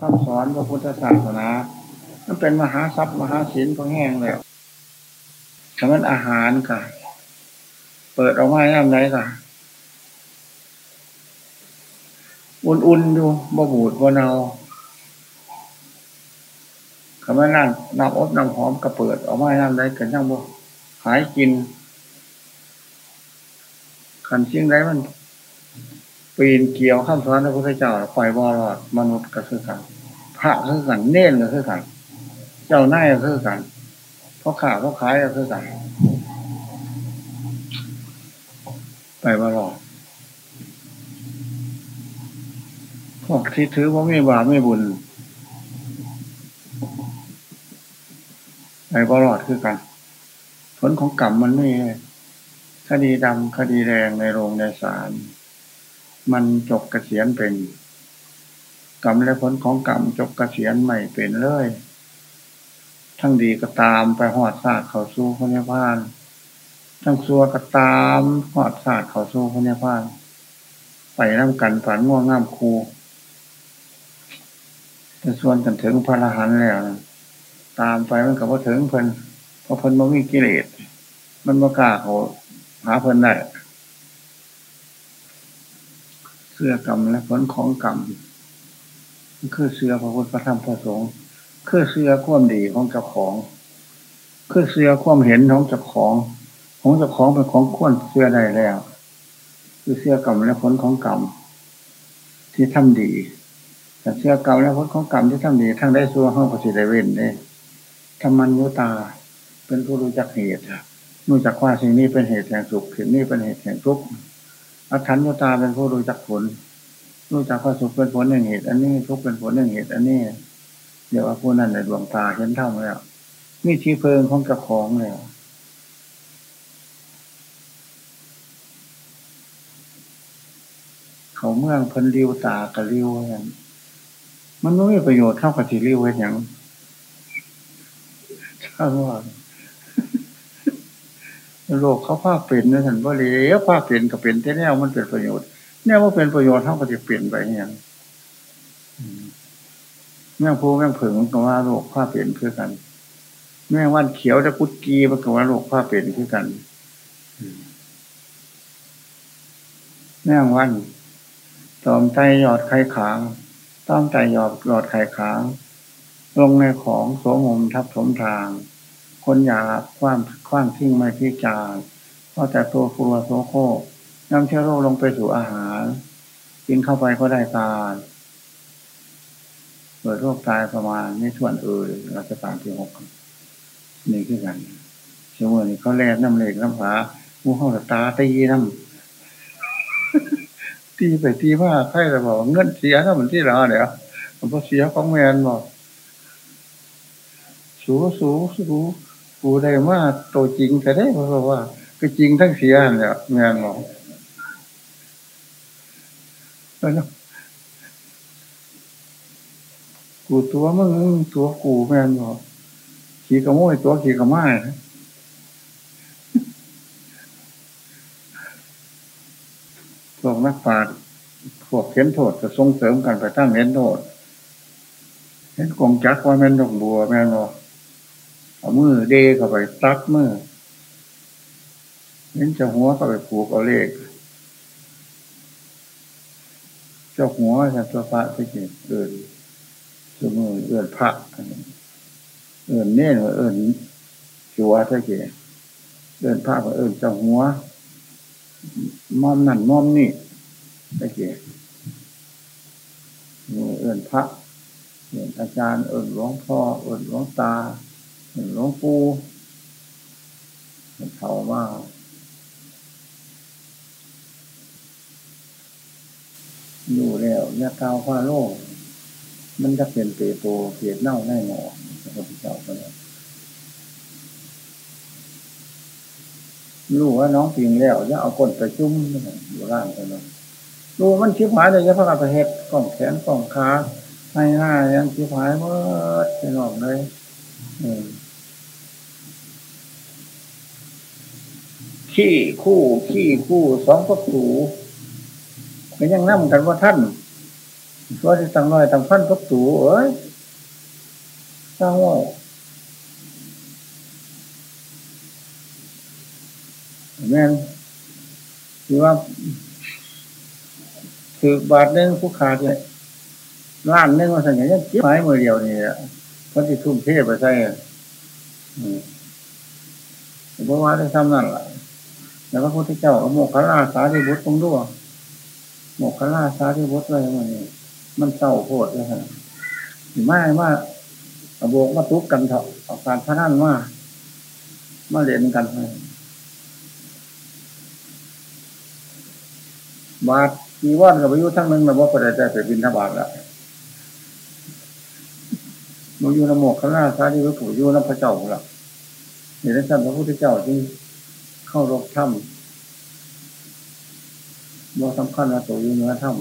คำสอนพระพุทธศาสนา มันเป็นมหาทรัพย์มหาศิลป์พอแห้งแล้วคำว่าอาหารค่ะ เปิดออกมาย่ำไรค่ะ อุ่นๆดูบ่บูดบ่เนาคำว่านั่งน้ำอบน้ำหอมก็เปิดออกมาย่ำไรกันย่งบ่หายกินขันเชียงไรมัน ปีนเกี่ยวข้ามสอนพระพุทธเจ้าปล่อยบอรอดมนุษย์ก็คือกันพระคือกันเน่นก็คือกัน เจ้าหน้าก็คือกันเพราะขาเพราะขายก็คือกันไปบอรอดพวกที่ถือว่าไม่บาปไม่บุญไปบอรอดคือกัน ผลของกรรมมันไม่คดีดำคดีแดงในโรงในศาล มันจบกเกษียณเป็นกรรมและผลของกรรมจบกเกษียณไม่เป็นเลย ทั้งดีก็ตามไปหอดศาสตร์เขาสู้พระนิพพาน ทั้งซัวก็ตามหอดศาสตร์เขาสู้พระนิพพาน ไปน้ำกันฝันง่วงง่ามคูแต่ส่วนกันถึงพระอรหันต์แล้วตามไปมันกับว่าถึงเพิ่นเพราะเพิ่นมันมีกิเลสมันบ่กล้าเขาหาเพิ่นได้ เสื้อกรรมและผลของกรรมคือเสื้อพระพุทธพระธรรมพระสงฆ์คือเสื้อความดีของเจ้าของ คือเสื้อความเห็นของเจ้าของ ของเจ้าของเป็นของควรเสื้อได้แล้ว คือเสื้อกรรมและผลของกรรมที่ทำดีแต่เสื้อกรรมและผลของกรรมที่ทำดีทั้งได้ซัวห้องประสิทธิ์ได้เว้นเนี่ยธรรมัญยุตาเป็นผู้รู้จักเหตุรู้จักว่าสิ่งนี้เป็นเหตุแห่งสุขสิ่งนี้เป็นเหตุแห่งทุกข์ อัถันโยตาเป็นผู้รู้จักผล รู้จักว่าสุขเป็นผลหนึ่งเหตุ อันนี้ทุกเป็นผลหนึ่งเหตุ อันนี้ เดี๋ยวว่าผู้นั้นในดวงตาเห็นเท่าแล้วมีที่เพิงของกระของแล้วเขาเมืองพันริวตากระริวอย่างมันไม่มีประโยชน์เท่ากับที่ริวอย่างช่างว่า โลกเขาภาคเป็นนะท่านว่าเลยภาคเป็นกับเป็นแต่แนวมันเป็นประโยชน์แนวว่าเป็นประโยชน์เท่ากับจะเปลี่ยนไปอย่างแม่พูแม่ผึ่งก็ว่าโลกภาคเป็นคือกัน แม่วันเขียวตะกุดกีมันก็ว่าโลกภาคเป็นคือกันแม่วันตอมใจหยอดไข่ขางต้องใจหยอดหยอดไข่ขาง ลงในของโสมมทับสมทาง คนอยากควางคว้างทิ้งไม่พิจารเพราะแต่ตัวฟัวโซโคนำเชื้อโรคลงไปสู่อาหาร กินเข้าไปก็ได้ตายเกิดโรคตายประมาณในส่วนเอ่ยรัชการที่หกนี่คือกันช่วงนี้เขาแลกน้ำเหล็กน้ำผามูห้องตาตีน้ำตีไปตีว่าใครจะบอกเงินเสียถ้ามันที่เราเดี๋ยวมันก็เสียของแมนบอกสูสูสู กูได้มาตัวจริงแต่ได้เพราะว่า ก็จริงทั้งเสียเนี่ยงานหมอแล้วกูตัวมึงตัวกูแม่นบอขี่กระโมยตัวขี่กระไม้พวกนักปราชญ์พวกเข็นโทษจะส่งเสริมกันไปตั้งเห็นโทษเห็นกองจักว่าแม่นดอกบัวแม่นบอ เอามือเดเข้าไปตักมือเน้นจะหัวเข้าไปผูกเอาเลขเจ้าหัวจะตัวพระที่เกิดเดินสมือเอื่นพระเอื่นเน่นเอื่นจัวที่เกิดเดินพระเอื่นเจ้าหัวมอมนั่นมอมนี่ที่เกิดเอื่นพระเอื่นอาจารย์เอื่นหลวงพ่อเอื่นหลวงตา หลวงปู่มันเท่ามากอยู่แล้วยาเกาฟ้าโลก มันจะเป็นเปโตเพียเน่าแน่หนอนพระพุทธเจ้าก็เลยรู้ว่าน้องปิงแล้วจะเอาก้นไปจุ้มอยู่ล่างไปเลยรู้มันชิบหายเลยจะพระกาประเหตุกล่องแขนกล่องขาให้หน้ายังชิบหายเมื่อไปหลอกเลยอืม ขี้คู่ขี้คู่สองพักสูก็ยังนั่งกันว่าท่านตัวที่ตั้งร้อยตั้งพันกับตูเอ้ยสร้างว่าแม่นคือว่าคือบาทนึงผู้ขาดเลยล้านนึงมาสั่งอย่างนี้จิ๊บไม้มือเดียวนี่คนที่ทุ่มเทไปใช่เพราะว่าได้ทำนั่นแหละ แล้วพระพุทธเจ้าโมกขลาสาธิบุตรตรงด้วยโมกขลาสาธิบุตรอะไรมันนี่มันเศร้าโคตรเลยฮะไม่ว่าโบกมาทุกกันเถอะเอาการพนันมามาเรียนกันบาทมีว่านกับอายุทั้งนึงนะว่าประเดี๋ยวจะบินทบาทละมันอยู่ในหมกข้างหน้าซ้ายที่ระผู้อยู่ในพระเจ้าของเห็นได้สั้นพระพุทธเจ้าที่ เข้ารบถ้ำว่สำคัญนะตัวอยู่เนื้อถ้ำ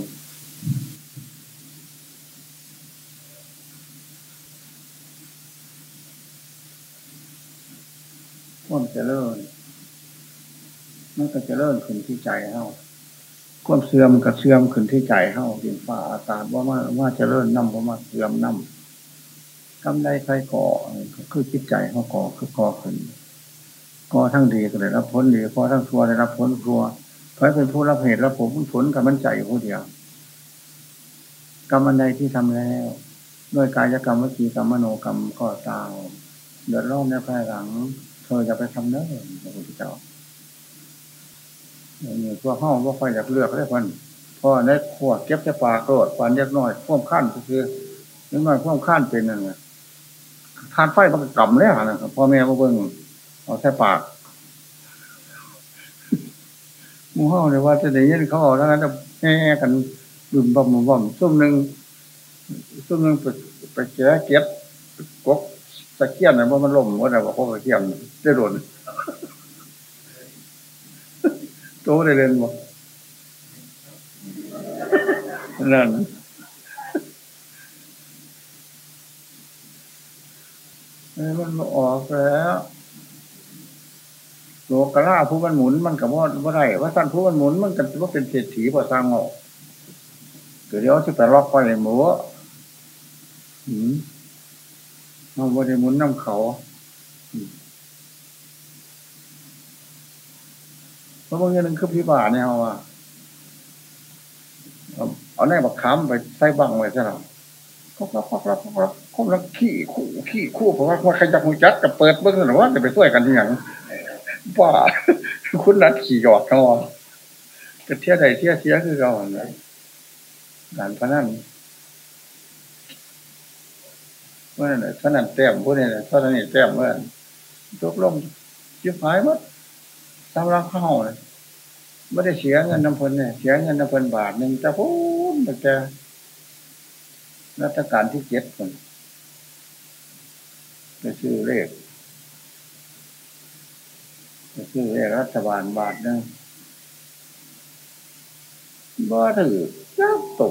ความเจริญมันก็เจริญขึ้นที่ใจเฮาความเสื่อมกับเสื่อมขึ้นที่ใจเฮาดินฟ้าอากาศว่าว่าว่าเจริญน้ำว่ามาเสื่อมน้ำกำไรใครก่อคือจิตใจเขาก่อคือก่อขึ้น ก่อทั้งดีก็ได้รับผลดีก่อทั้งชั่วได้รับผลครัวเพระเป็นผู้รับเหตุรับผลผลกับมันใจผู้เดียวกรรมอันใดที่ทำแล้ว ด้วยกายกรรมวิจีกรรมมโนกรรมก็ตามเดือดร้อนในภายหลัง เธอจะไปทำเนื้อพระพุทธเจ้านี่ตัวห้องว่าค่อยอยากเลือกได้คนพ่อได้ขวดเก็บจะปากโกรธฟันเล็กน้อยพ่วงขั้นก็คือเล็กน้อยพ่วงขั้นเป็นนั่นไงทานไฟมันก็กล่ำแล้วนะครับพ่อแม่ก็เบิ่ง เอาแค่ปากมูห้องเลยว่าจะได้ยินเขาบอกแล้วจะแง่กันดื่มบ่มบ่มซุ่มหนึ่งซุ่มหนึ่งไปไปเจ๊เก็บกกตะเกียบเนี่ยว่ามันล่มว่าแต่ว่าเขาตะเกียบได้โดนโตได้เรียนบ่นั่นมันออกแล้ว โลกล่าผู้มันหมุนมันกับว่าว่าไรว่าสั้นผู้มันหมุนมันกับว่าเป็นเศรษฐีพอสร้างออกเดี๋ยวจะไปล็อกไปหมูหืมเอาบริมุนน้ำเขาเพราะบางอย่างนึงคือพิบาเนี่ยเอาว่าเอาแน่บักขามไปใส่บังไว้ซะหน่อยก็รับก็รับก็รับก็รับขี้คู่ขี้คู่เพราะว่าใครจะมุจัดกับเปิดเบื้องหรือว่าจะไปช่วยกันอย่าง ว่าคุณนัดขี่หยอดเขาจะเที่ยใดเที่ยเสียคือเราเนี่ยการพนันเมื่อไหร่พนันแต้มพวกนี้เท่านั้นแต้มเมื่อยกลงยิบหายหมั้ตามรักเข้าเลยไม่ได้เสียเงินน้ำพลเนี่ยเสียเงินน้ำพลบาทหนึ่งจะพูดแต่รัชการที่เจ็ดคนไปซื้อเลข ซื้อรัฐบาลบาทนึงบ่ถือเจ้าโต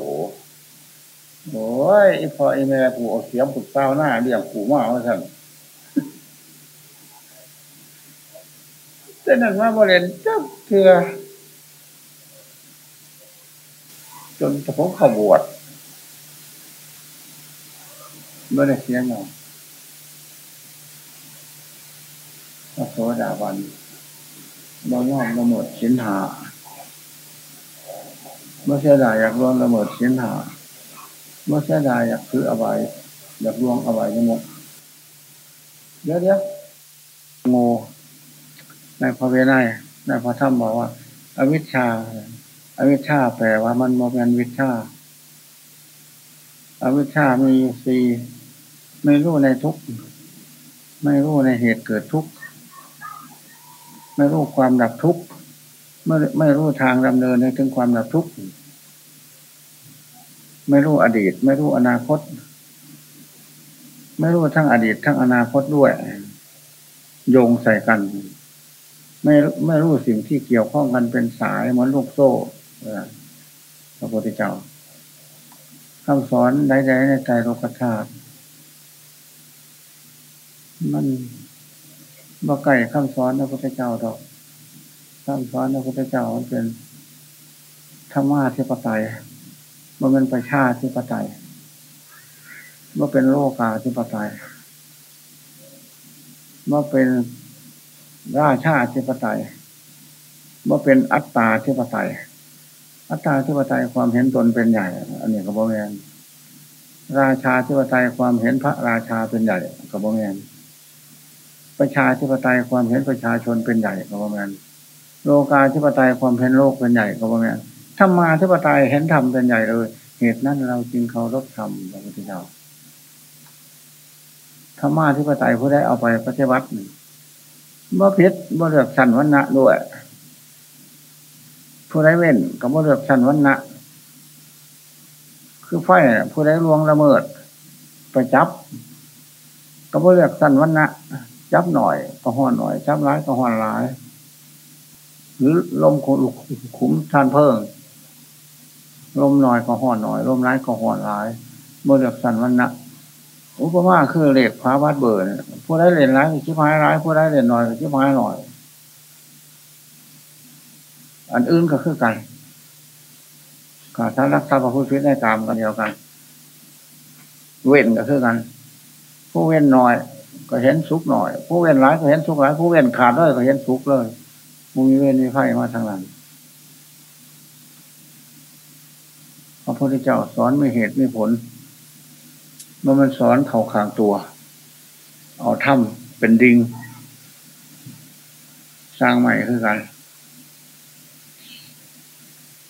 โอ้ยพอไอ้แม่กูเอาเสียงปุกเต้าหน้าเดี่ยงกูมาเอาสั่นแต่นั่นว่าบริเวณเจ้าเถื่อจนตะพงขบวชเมื่อได้เสียงหนอพระโสดาบัน เราย่อมละเมิดสินหาเมื่อเสียดายอยากล่วงละเมิดสินหาเมื่อเสียดายอยากคืออบายอยากล่วงอบายยังหมดเดี๋ยวเดี๋ยวโง่ในพระเวไนในพระธรรมบอกว่า อวิชชา อวิชชาแปลว่ามันโมเป็นวิชาอวิชชามีสี่ไม่รู้ในทุก ไม่รู้ในเหตุเกิดทุก ไม่รู้ความดับทุกข์ไม่ไม่รู้ทางดำเนินในถึงความดับทุกข์ไม่รู้อดีต ไม่รู้อนาคต ไม่รู้ทั้งอดีต ทั้งอนาคตด้วย โยงใส่กัน ไม่ไม่รู้สิ่งที่เกี่ยวข้องกันเป็นสายเหมือนลูกโซ่พระพุทธเจ้าคำสอนใดๆในใจโลกธาตุมัน บ่ไก่คำสอนพระพุทธเจ้าดอกคำสอนพระพุทธเจ้ามันเป็นธรรมะเทปไตยมันเป็นประชาธิปไตยว่าเป็นโลกาธิปไตยว่าเป็นราชาธิปไตยว่าเป็นอัตตาธิปไตยอัตตาธิปไตยความเห็นตนเป็นใหญ่ อันนี้ก็บอกแมนราชาธิปไตยความเห็นพระราชาเป็นใหญ่ก็บอกแมน ประชาธิปไตยความเห็นประชาชนเป็นใหญ่ก็บอกแมนโลกาธิปไตยความเห็นโลกเป็นใหญ่ก็บอกแมนธรรมาธิปไตยเห็นธรรมเป็นใหญ่เลย เหตุนั้นเราจึงเคารพธรรมพระพุทธเจ้าธรรมาธิปไตยผู้ได้เอาไปปฏิบัติเมื่อพิษเมื่เลือกสันวันณะด้วยผู้ได้เว้นกับบ่เลือกสันวันณะคือไฟผู้ได้ลวงละเมิดไปจับ ก็เมื่เลือกสันวันณะ จับหน่อยก็ห่อนหน่อย จับร้ายก็ห่อนร้าย หรือลมขุมทานเพิ่งลมหน่อยก็ห่อนหน่อย ลมร้ายก็ห่อนร้ายเมื่อเลือกสันวันณะอุปมาคือเหล็กฟ้าบาดเบิร์นผู้ได้เรียนร้ายชิบหายร้ายผู้ได้เรียนหน่อยชิบหายหน่อย อันอื่นก็คือกันขาท่านรักษาพระพุทธพิษได้ตามกันเดียวกัน เว้นก็คือกัน ผู้เว้นหน่อย ก็เห็นสุกหน่อย ผู้เว้นร้ายก็เห็นสุกร้าย ผู้เว้นขาดเลยก็เห็นสุกเลยมูมีเว้นมีไพ่มาทางนั้นพระพุทธเจ้าสอนไม่เหตุไม่ผลเมื่อมันสอนเข่าขางตัว เอาถ้ำเป็นดิง สร้างใหม่คือกัน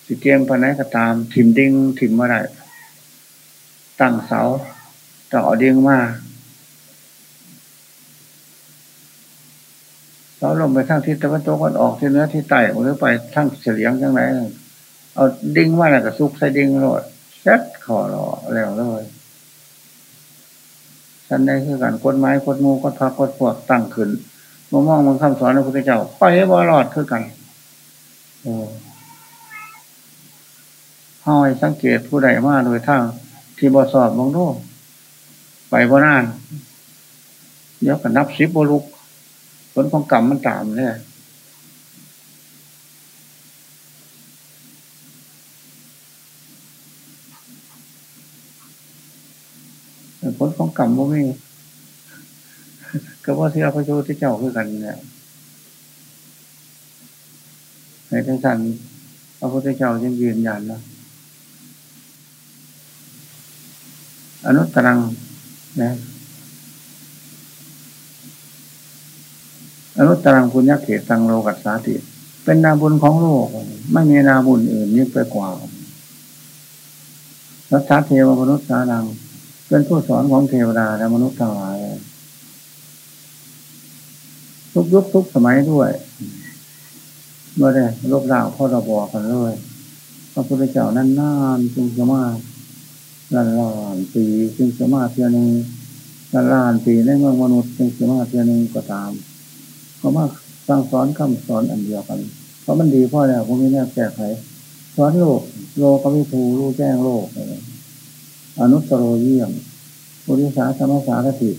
สิเกมปนัยก็ตาม ถิ่มดิงถิ่มมาได้ตั้งเสาต่อดิงมา เสาลงไปทางทิศตะวันตกวันออกที่เนื้อที่ใต้หรือไปทางเฉลียงจังไรเอาดิ้งมาแล้วก็ซุกใส่ดิ้งโลดเซ็ตขอรอแล้วเลยฉันได้คือการกดไม้กดงูกดพักกดพวกตั้งขึ้นมามองมันคำสอนของพระพุทธเจ้าไปให้บ่รอดคือกันโอ้ห้อยสังเกตผู้ใดมาโดยทางที่บอสอบบางโลกไปบ่นานเดี๋ยวก็นับสิบบลุก ผลของกรรมมันตามเนี่ยผลของกรรมว่าไม่ก็ว่าที่พระโยที่เจ้าคือกันเนี่ยในทั้งสันพระพุทธเจ้ายังยืนยันนะอนุตตรังนะ อนุตตรังพุญญเขตตังโลกัสสาติ เป็นนาบุญของโลก ไม่มีนาบุญอื่นยิ่งไปกว่ารักษาเทวมนุษย์สานัง เป็นผู้สอนของเทวดาและมนุษย์ทั้งหลายทุกยุคทุกสมัยด้วยเมื่อได้ลบล้างพ่อระบอกันเลยพระพุทธเจ้านั่นนานจึงจะมาล้านล้านปีจึงจะมาเพียหนึ่งล้านล้านปีในเมืองมนุษย์จึงจะมาเพียหนึ่งก็ตาม ก็มาสร้างสอนคำสอนอันเดียวกัน เพราะมันดีพ่อแล้วผมไม่แน่แก้ไขสอนโลก โลกก็ไม่ถูรู้แจ้งโลกอนุตโรเยี่ยมบริสาธรรมสารติ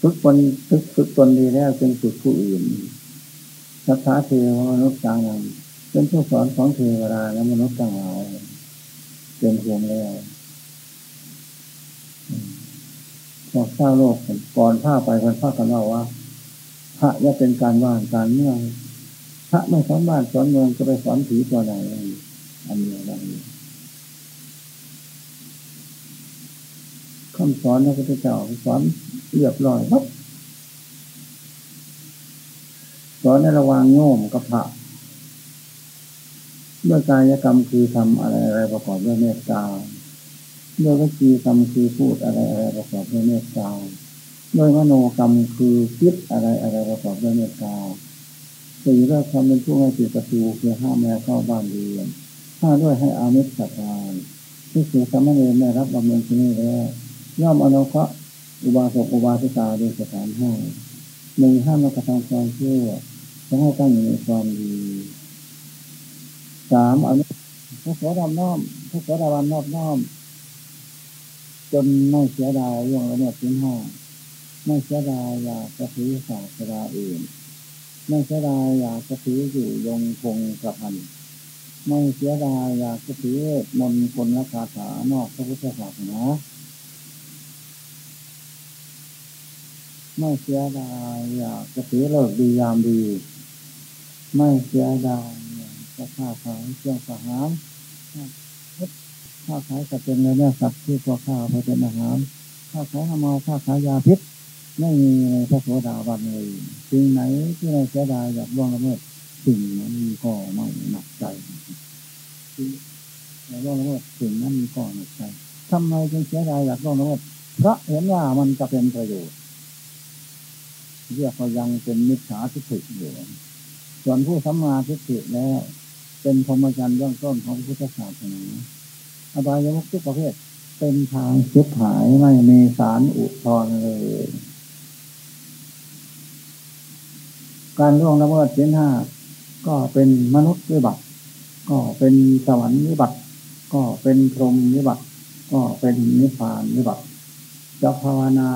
ฝึกตนฝึกฝึกตนดีแล้วจึงฝึกผู้อื่นสัทธาเทวมนุษย์ต่างันเป็นผู้สอนของเทวดาและมนุษย์ต่างหลายเป็นเพียงแล้วบอกเศร้าโลกก่อนผ้าไปคนผ้ากันเล่าว่า ระจะเป็นการว่านการเมืองพระไม่สอนบ้านสอนเมืองจะไปสอนผีตัวไหนอันนี้ดังนี้คำสอนพระพุทธเจ้าสอนเรียบร้อยครับสอนในระหว่างโยมกับพระด้วยกายกรรมคือทำอะไรอะไรประกอบด้วยเมตตาด้วยวิจีกรรมคือพูดอะไรอะไรประกอบด้วยเมตตา ด้วยมโนกรรมคือคิดอะไรอะไรประกอบด้วยเมตตาสี่ด้วยทำเป็นผู้ให้ติดประตูคือห้ามแม่เข้าบ้านเรียนห้าด้วยให้อามิตรสัตานที่เสียสมณเณรไม่รับบำเพ็ญที่นี่แล้วย่อมอนุเคราะห์อุบาสกอุบาสิกาโดยสถานห้าหนึ่งห้ามกระทำความชั่วจะให้ตั้งอยู่ในความดีสามอนุพระสวดำน้อมพระสวดาวันนอบน้อม จนไม่เสียดายเรื่องละเมิดสินห้า ไม่เสียดายอยากจะถือศาสนาอื่น ไม่เสียดายอยากจะถืออยู่ยงคงกระพัน ไม่เสียดายอยากจะถือมนคนละคาถานอกพระพุทธศาสนาไม่เสียดายอยากจะถือเลิกดียามดี ไม่เสียดายจะค้าขายเครื่องสหารค้าขายจะเป็นเนื้อสัตว์ที่ตัวข้าวเป็นอาหารค้าขายขโมยค้าขายยาพิษ ไม่มีในพระโสดาบันเลยสิ่งไหนที่เราเสียดายอยากล่วงละเมิดสิ่งนั้นมีก็ไม่หนักใจอยากล่วงละเมิดสิ่งนั้นมีก็หนักใจทำไมจึงเสียดายอยากล่วงละเมิดเพราะเห็นว่ามันจะเป็นประโยชน์เรียกว่ายังเป็นมิจฉาทิฏฐิอยู่ส่วนผู้สัมมาทิฏฐิแล้ว เป็นธรรมจันทร์เรื่องต้นของพุทธศาสนาอบายมุขทุกประเภทเป็นทางเสียหายไม่มีสารอุทธรเลย การล่วงละเมิดเสียห้าก็เป็นมนุษย์วิบัติ ก็เป็นสวรรค์วิบัติ ก็เป็นพรหมวิบัติ ก็เป็นนิพพานวิบัติจะภาวนา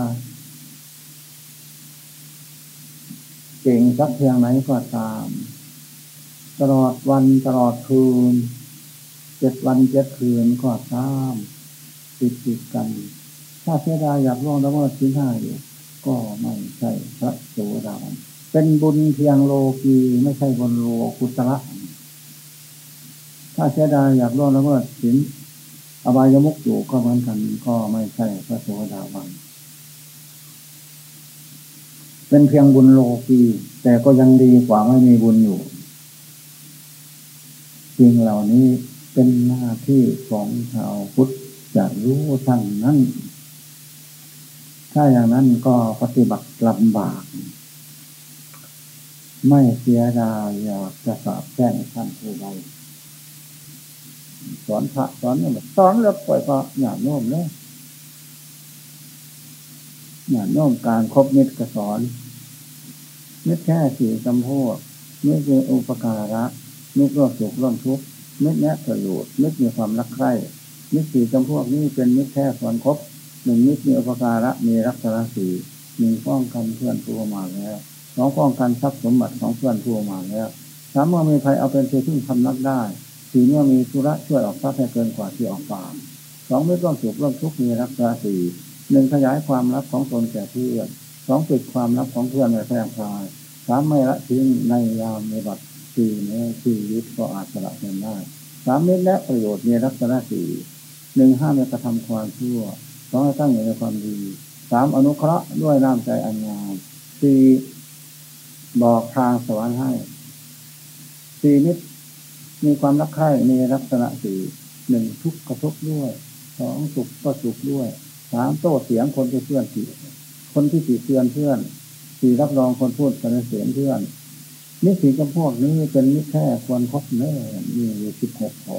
เก่งสักเพียงไหนก็ตาม ตลอดวันตลอดคืนเจ็ดวันเจ็ดคืนก็ตามติดติดกัน ถ้าเสียดายอยากร่วงละเมิดสิ้นห้าอยู่ก็ไม่ใช่พระโสดาบัน เป็นบุญเพียงโลกีไม่ใช่บุญโลกุตระ ถ้าเสียดายอยากร่วงละเมิดสิ้นอบายมุกอยู่ก็เหมือนกันก็ไม่ใช่พระโสดาบันเป็นเพียงบุญโลกีแต่ก็ยังดีกว่าไม่มีบุญอยู่จริงเหล่านี้เป็นหน้าที่ของชาวพุทธจะรู้ทั้งนั้น ถ้าอย่างนั้นก็ปฏิบัติลำบาก ไม่เสียดายอยากจะสอบแจ้งท่านผู้ใดสอนพระสอนเนี่ยสอนแล้วปล่อยพระหยาโน้มเลยหยาโน้มการครบมิตรก็สอนมิตรแค่สี่จำพวกมิตรอุปการะมิตรร่วมสุขร่วมทุกข์มิตรแนะประโยชน์มิตรมีความรักใคร่มิตรสี่จำพวกนี้เป็นมิตรแท้ส่วนครบหนึ่งมิตรมีอุปการะมีรักษาสี่หนึ่งป้องกันเพื่อนผู้มาแล้ว สองป้องกันทรัพย์สมบัติของเพื่อนผู้มาแล้วสามเมื่อมีใครเอาเป็นที่พึ่งทำนักได้สี่เมื่อมีธุระช่วยออกทรัพย์ให้เกินกว่าที่ออกปากสองมิตรร่วมสุขร่วมทุกข์มีรักษาสี่หนึ่งขยายความลับของตนแก่เพื่อนสองปิดความลับของเพื่อนในแพร่พลายสามไม่ละทิ้งในยามในบัตรสี่ในชีวิตก็อาจสละเงินได้สามเม็ดและประโยชน์มีลักษณะสี่หนึ่งห้ามกระทำความชั่วสองให้ตั้งอยู่ในความดีสามอนุเคราะห์ด้วยน้ำใจอันงามสี่ บอกทางสวรรค์ให้สี่นิดมีความรักใคร่มีลักษณะสี่หนึ่งทุกข์กระทุกด้วยสองสุขก็สุขด้วยสามโต้เสียงคนที่เพื่อนสี่คนที่สี่เตือนเพื่อนสี่รับรองคนพูดสรรเสริญเพื่อนนิสีจำพวกนี้เป็นมิตรแท้ควรคบเน่มีอยู่สิบหกข้อ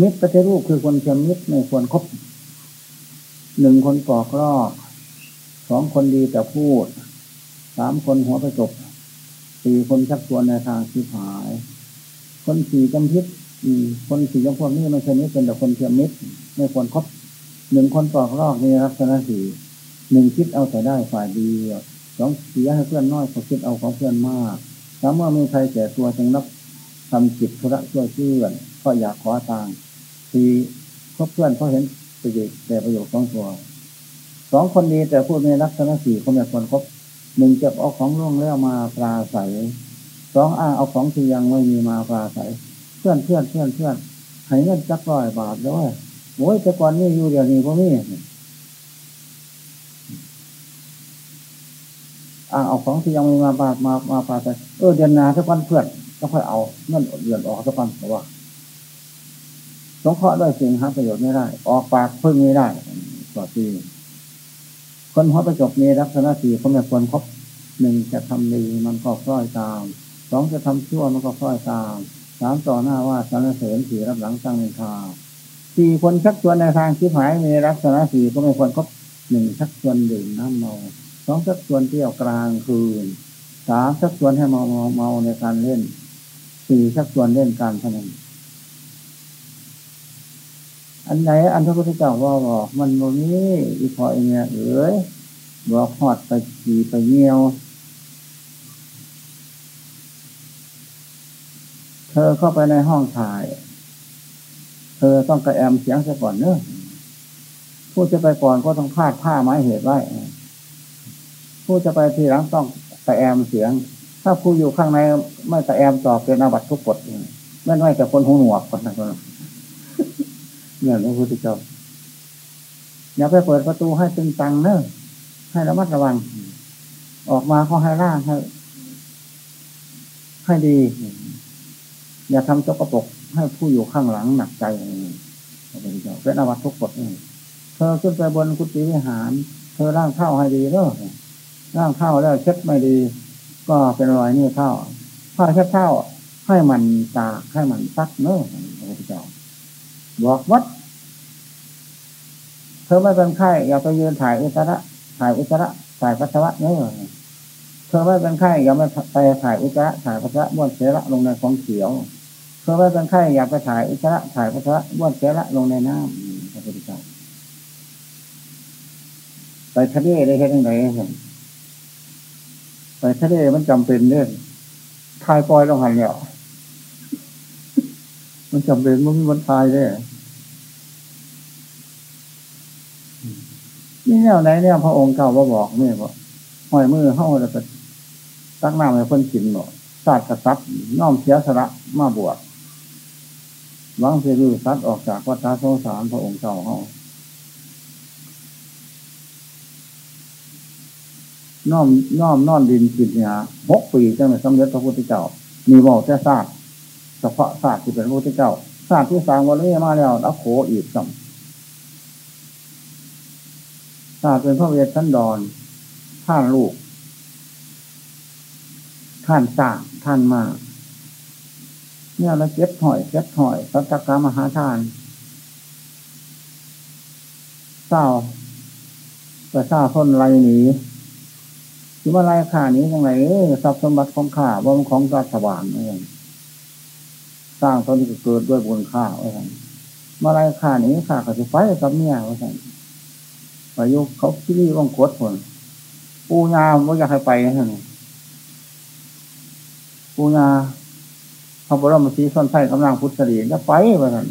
มิตรปฏิรูปคือคนเทียมมิตรไม่ควรครบหนึ่งคนปอกลอกสองคนดีแต่พูด สามคนหัวประจบสี่คนชักชวนในทางสิหาย คนสี่จำพิษคนสี่จำพวกนี้ม่ใช่มิตรเป็นแต่คนเทียมมิตรไม่ควรคบหนึ่งคนปอกลอกมีลักษณะสี่หนึ่งคิดเอาแต่ได้ฝ่ายดีสองเสียให้เพื่อนน้อยเขาคิดเอาของเพื่อนมากสามเมื่อมีใครแก่ตัวจึงรับทำจิตธุระช่วยเพื่อนก็อยากขอทางสี่คบเพื่อนเพราะเห็นประโยชน์แต่ประโยชน์ของตัวสองคนดีแต่พูดในลักษณะสี่คนแบบคนคบ หนึ่งเก็บเอาของล่วงแล้วมาปลาใสสองอ้างเอาของที่ยังไม่มีมาปลาใสเพื่อนเพื่อนเพื่อนเพื่อนให้เงินจักร้อยบาทด้วยโอ้ยแต่ก่อนนี่อยู่เดี๋ยวนี้พวกนี้อ่าเอาของที่ยังไม่มาบามามาปาไปเออเดือนนาสักวันเพื่อนก็ค่อยเอาเงินเดือนออกสักวันเพราะว่าสงเคราะห์ด้วยสิ่งหาประโยชน์ไม่ได้ ออกปากพึ่งไม่ได้ต่อที คนหัวประจบมีลักษณะสี่คนแบบควรครบหนึ่งจะทำดีมันก็คล้อยตามสองจะทำชั่วมันก็คล้อยตามสามต่อหน้าว่าสารเสริญสี่รับหลังตั้งในทาสี่คนชักชวนในทางที่หายมีลักษณะสี่ก็ไม่ควรครบหนึ่งชักชวนดื่มน้ำเมาสองสักส่วนเที่ยวกลางคืนสามสักส่วนให้เมาเมาในการเล่นสี่สักส่วนเล่นการพนัน อันไหนอันพระพุทธเจ้าว่าบอก มันโมนี้อีพอเองเนี่ยเอ๋ยบอกหอดไปขี่ไปเงี้ยวใครอเข้าไปในห้องถ่าย เธอต้องกระแอมเสียงซะก่อนเนอะผู้จะไปก่อนก็ต้องพาดผ้าไม้เหตุไว้ผู้จะไปทีหลังต้องกระแอมเสียง ถ้าผู้อยู่ข้างในไม่กระแอมตอบเป็นอาบัตทุกกฎไม่ไม่แต่คนหูหนวกคนนั้น เนี่ยหลวงพ่อที่เจ้าอย่าไปเปิดประตูให้ตึงตังเนอะให้ระมัดระวัง ออกมาเขาให้ร่างให้ให้ดี อย่าทำจกระปกให้ผู้อยู่ข้างหลังหนักใจเป็นอาวัตทุกกฎเธอขึ้นไปบนกุฏิวิหาร เธอร่างเท่าให้ดีเนอะร่างเท่าแล้วเช็ดไม่ดี ก็เป็นรอยนี่เท่าถ้าเช็ดเท่าให้มันตากให้มันซักเนอะพระพุทธเจ้า บอกวัดเธอไม่เป็นไข้อย่าไปยืนถ่ายอุจจาระถ่ายอุจจาระถ่ายปัสสาวะเนอะเธอไม่เป็นไข้อย่าไปไปถ่ายอุจจาระถ่ายปัสสาวะบ้วนเสระลงในของเขียว เธอไม่เป็นไข้อย่าไปถ่ายอุจจาระถ่ายปัสสาวะบ้วนเสระลงในน้ำพระพุทธเจ้าไปทะเลได้แค่ไหนไปทะเลมันจำเป็นเนี่ยทายปล่อยลงหันเนี่ยมันจำเป็นมันมีวันทายได้ นี่แนวไหนเนี่ยพระองค์เก่าว่าบอกเนี่ยบอกห้อยมือเข้าแล้วก็ตักน้ำให้คนกินบอกศาสตร์กษัตริย์น้อมเสียสละมาบวชหวังเสียดูสัตว์ออกจากวัฏสงสารพระองค์เก่าเขาน้อมน้อมนอนดินกินเนี่ยหกปีจังเลยสำเร็จพระพุทธเจ้า มีบอกแค่ศาสตร์เฉพาะศาสตร์ที่เป็นพระพุทธเจ้าศาสตร์ที่สางวันนี้มาแล้วแล้วโขอีกสัม ศาเป็นพระเวทสันดรท่านลูก ท่านสร้างท่านมาเนี่ยเราเจ็บถอยเจ็บถอยสัจกรรมมหาทานเศร้าแต่เศร้าทนไรหนีที่มาไล่ข่านี้ยังไงทรัพย์สมบัติของข้าบ่มของรัฐบาลเองสร้างตอนนี้เกิดด้วยบุญข้าว้ท่านมาไล่ข่านี้ข้าก็จะไฟกับเมียไว้ ท่านไปยุเขาที่นี่ว่างกดผลปูญาว่อยากให้ไปท่านปูญาพระบรมศรีส้นไส้กำลังพุทธเสดีจจะไปว่าท่าน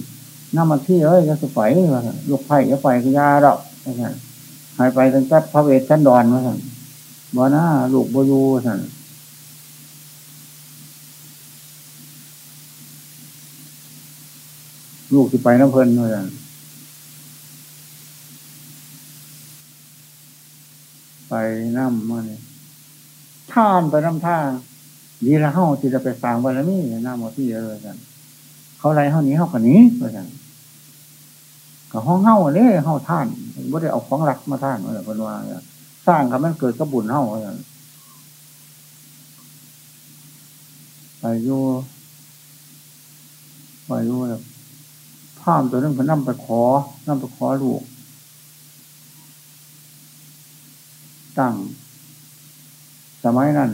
น้ำมันที่เอ้ยจะสไปว่าท่านลูกไผ่จะไปก็ยาดอกว่าท่านหายไปตั้งแต่พระเวทชั้นดอนว่าท่านบ่หน้าลูกบอยูท่านลูกที่ไปน้ำเพลินเลย ไปน้ำมาเนี่ยท่านไปน้ำท่าดีละเฮ้าที่จะไปสร้างบารมีน้ำหมดที่เยอะกันเขาไรเฮ้านี้เฮ้ากันนี้เลยกันกับห้องเฮ้าเนี่ยเฮ้าท่านไม่ได้เอาของรักมาท่านอะไรเป็นว่าสร้างกับมันเกิดกระบุญเฮ้าอะไรไปอยู่ไปอยู่แบบภาพตัวนึงเพนนั่งไปขอนั่งไปขอลูก ตั้ง สมัยนั้น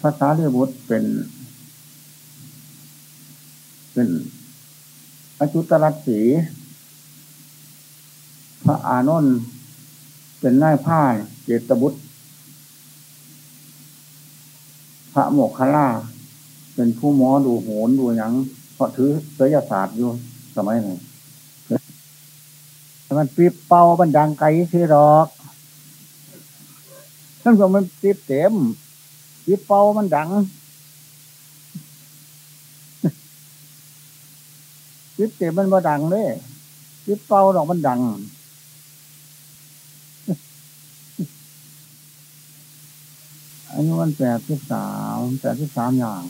ภาษาเรียบุตรเป็น เป็นอจุตรัสีพระอานนท์เป็นนายผ้าเจตบุตร พระโมกขล่าเป็นผู้หมอดูโหนดูยังเพราะถือเสยศาสตร์อยู่สมัยนั้นมันปีบเป่าบันดังไกลที่ดอก ท่านผู้มันปีบเต็มปีบเป่ามันดังปีบเต็มมันมาดังเลยปีบเป่าดอกมันดังอายุมันแปดสิบสามแปดสิบสามอย่าง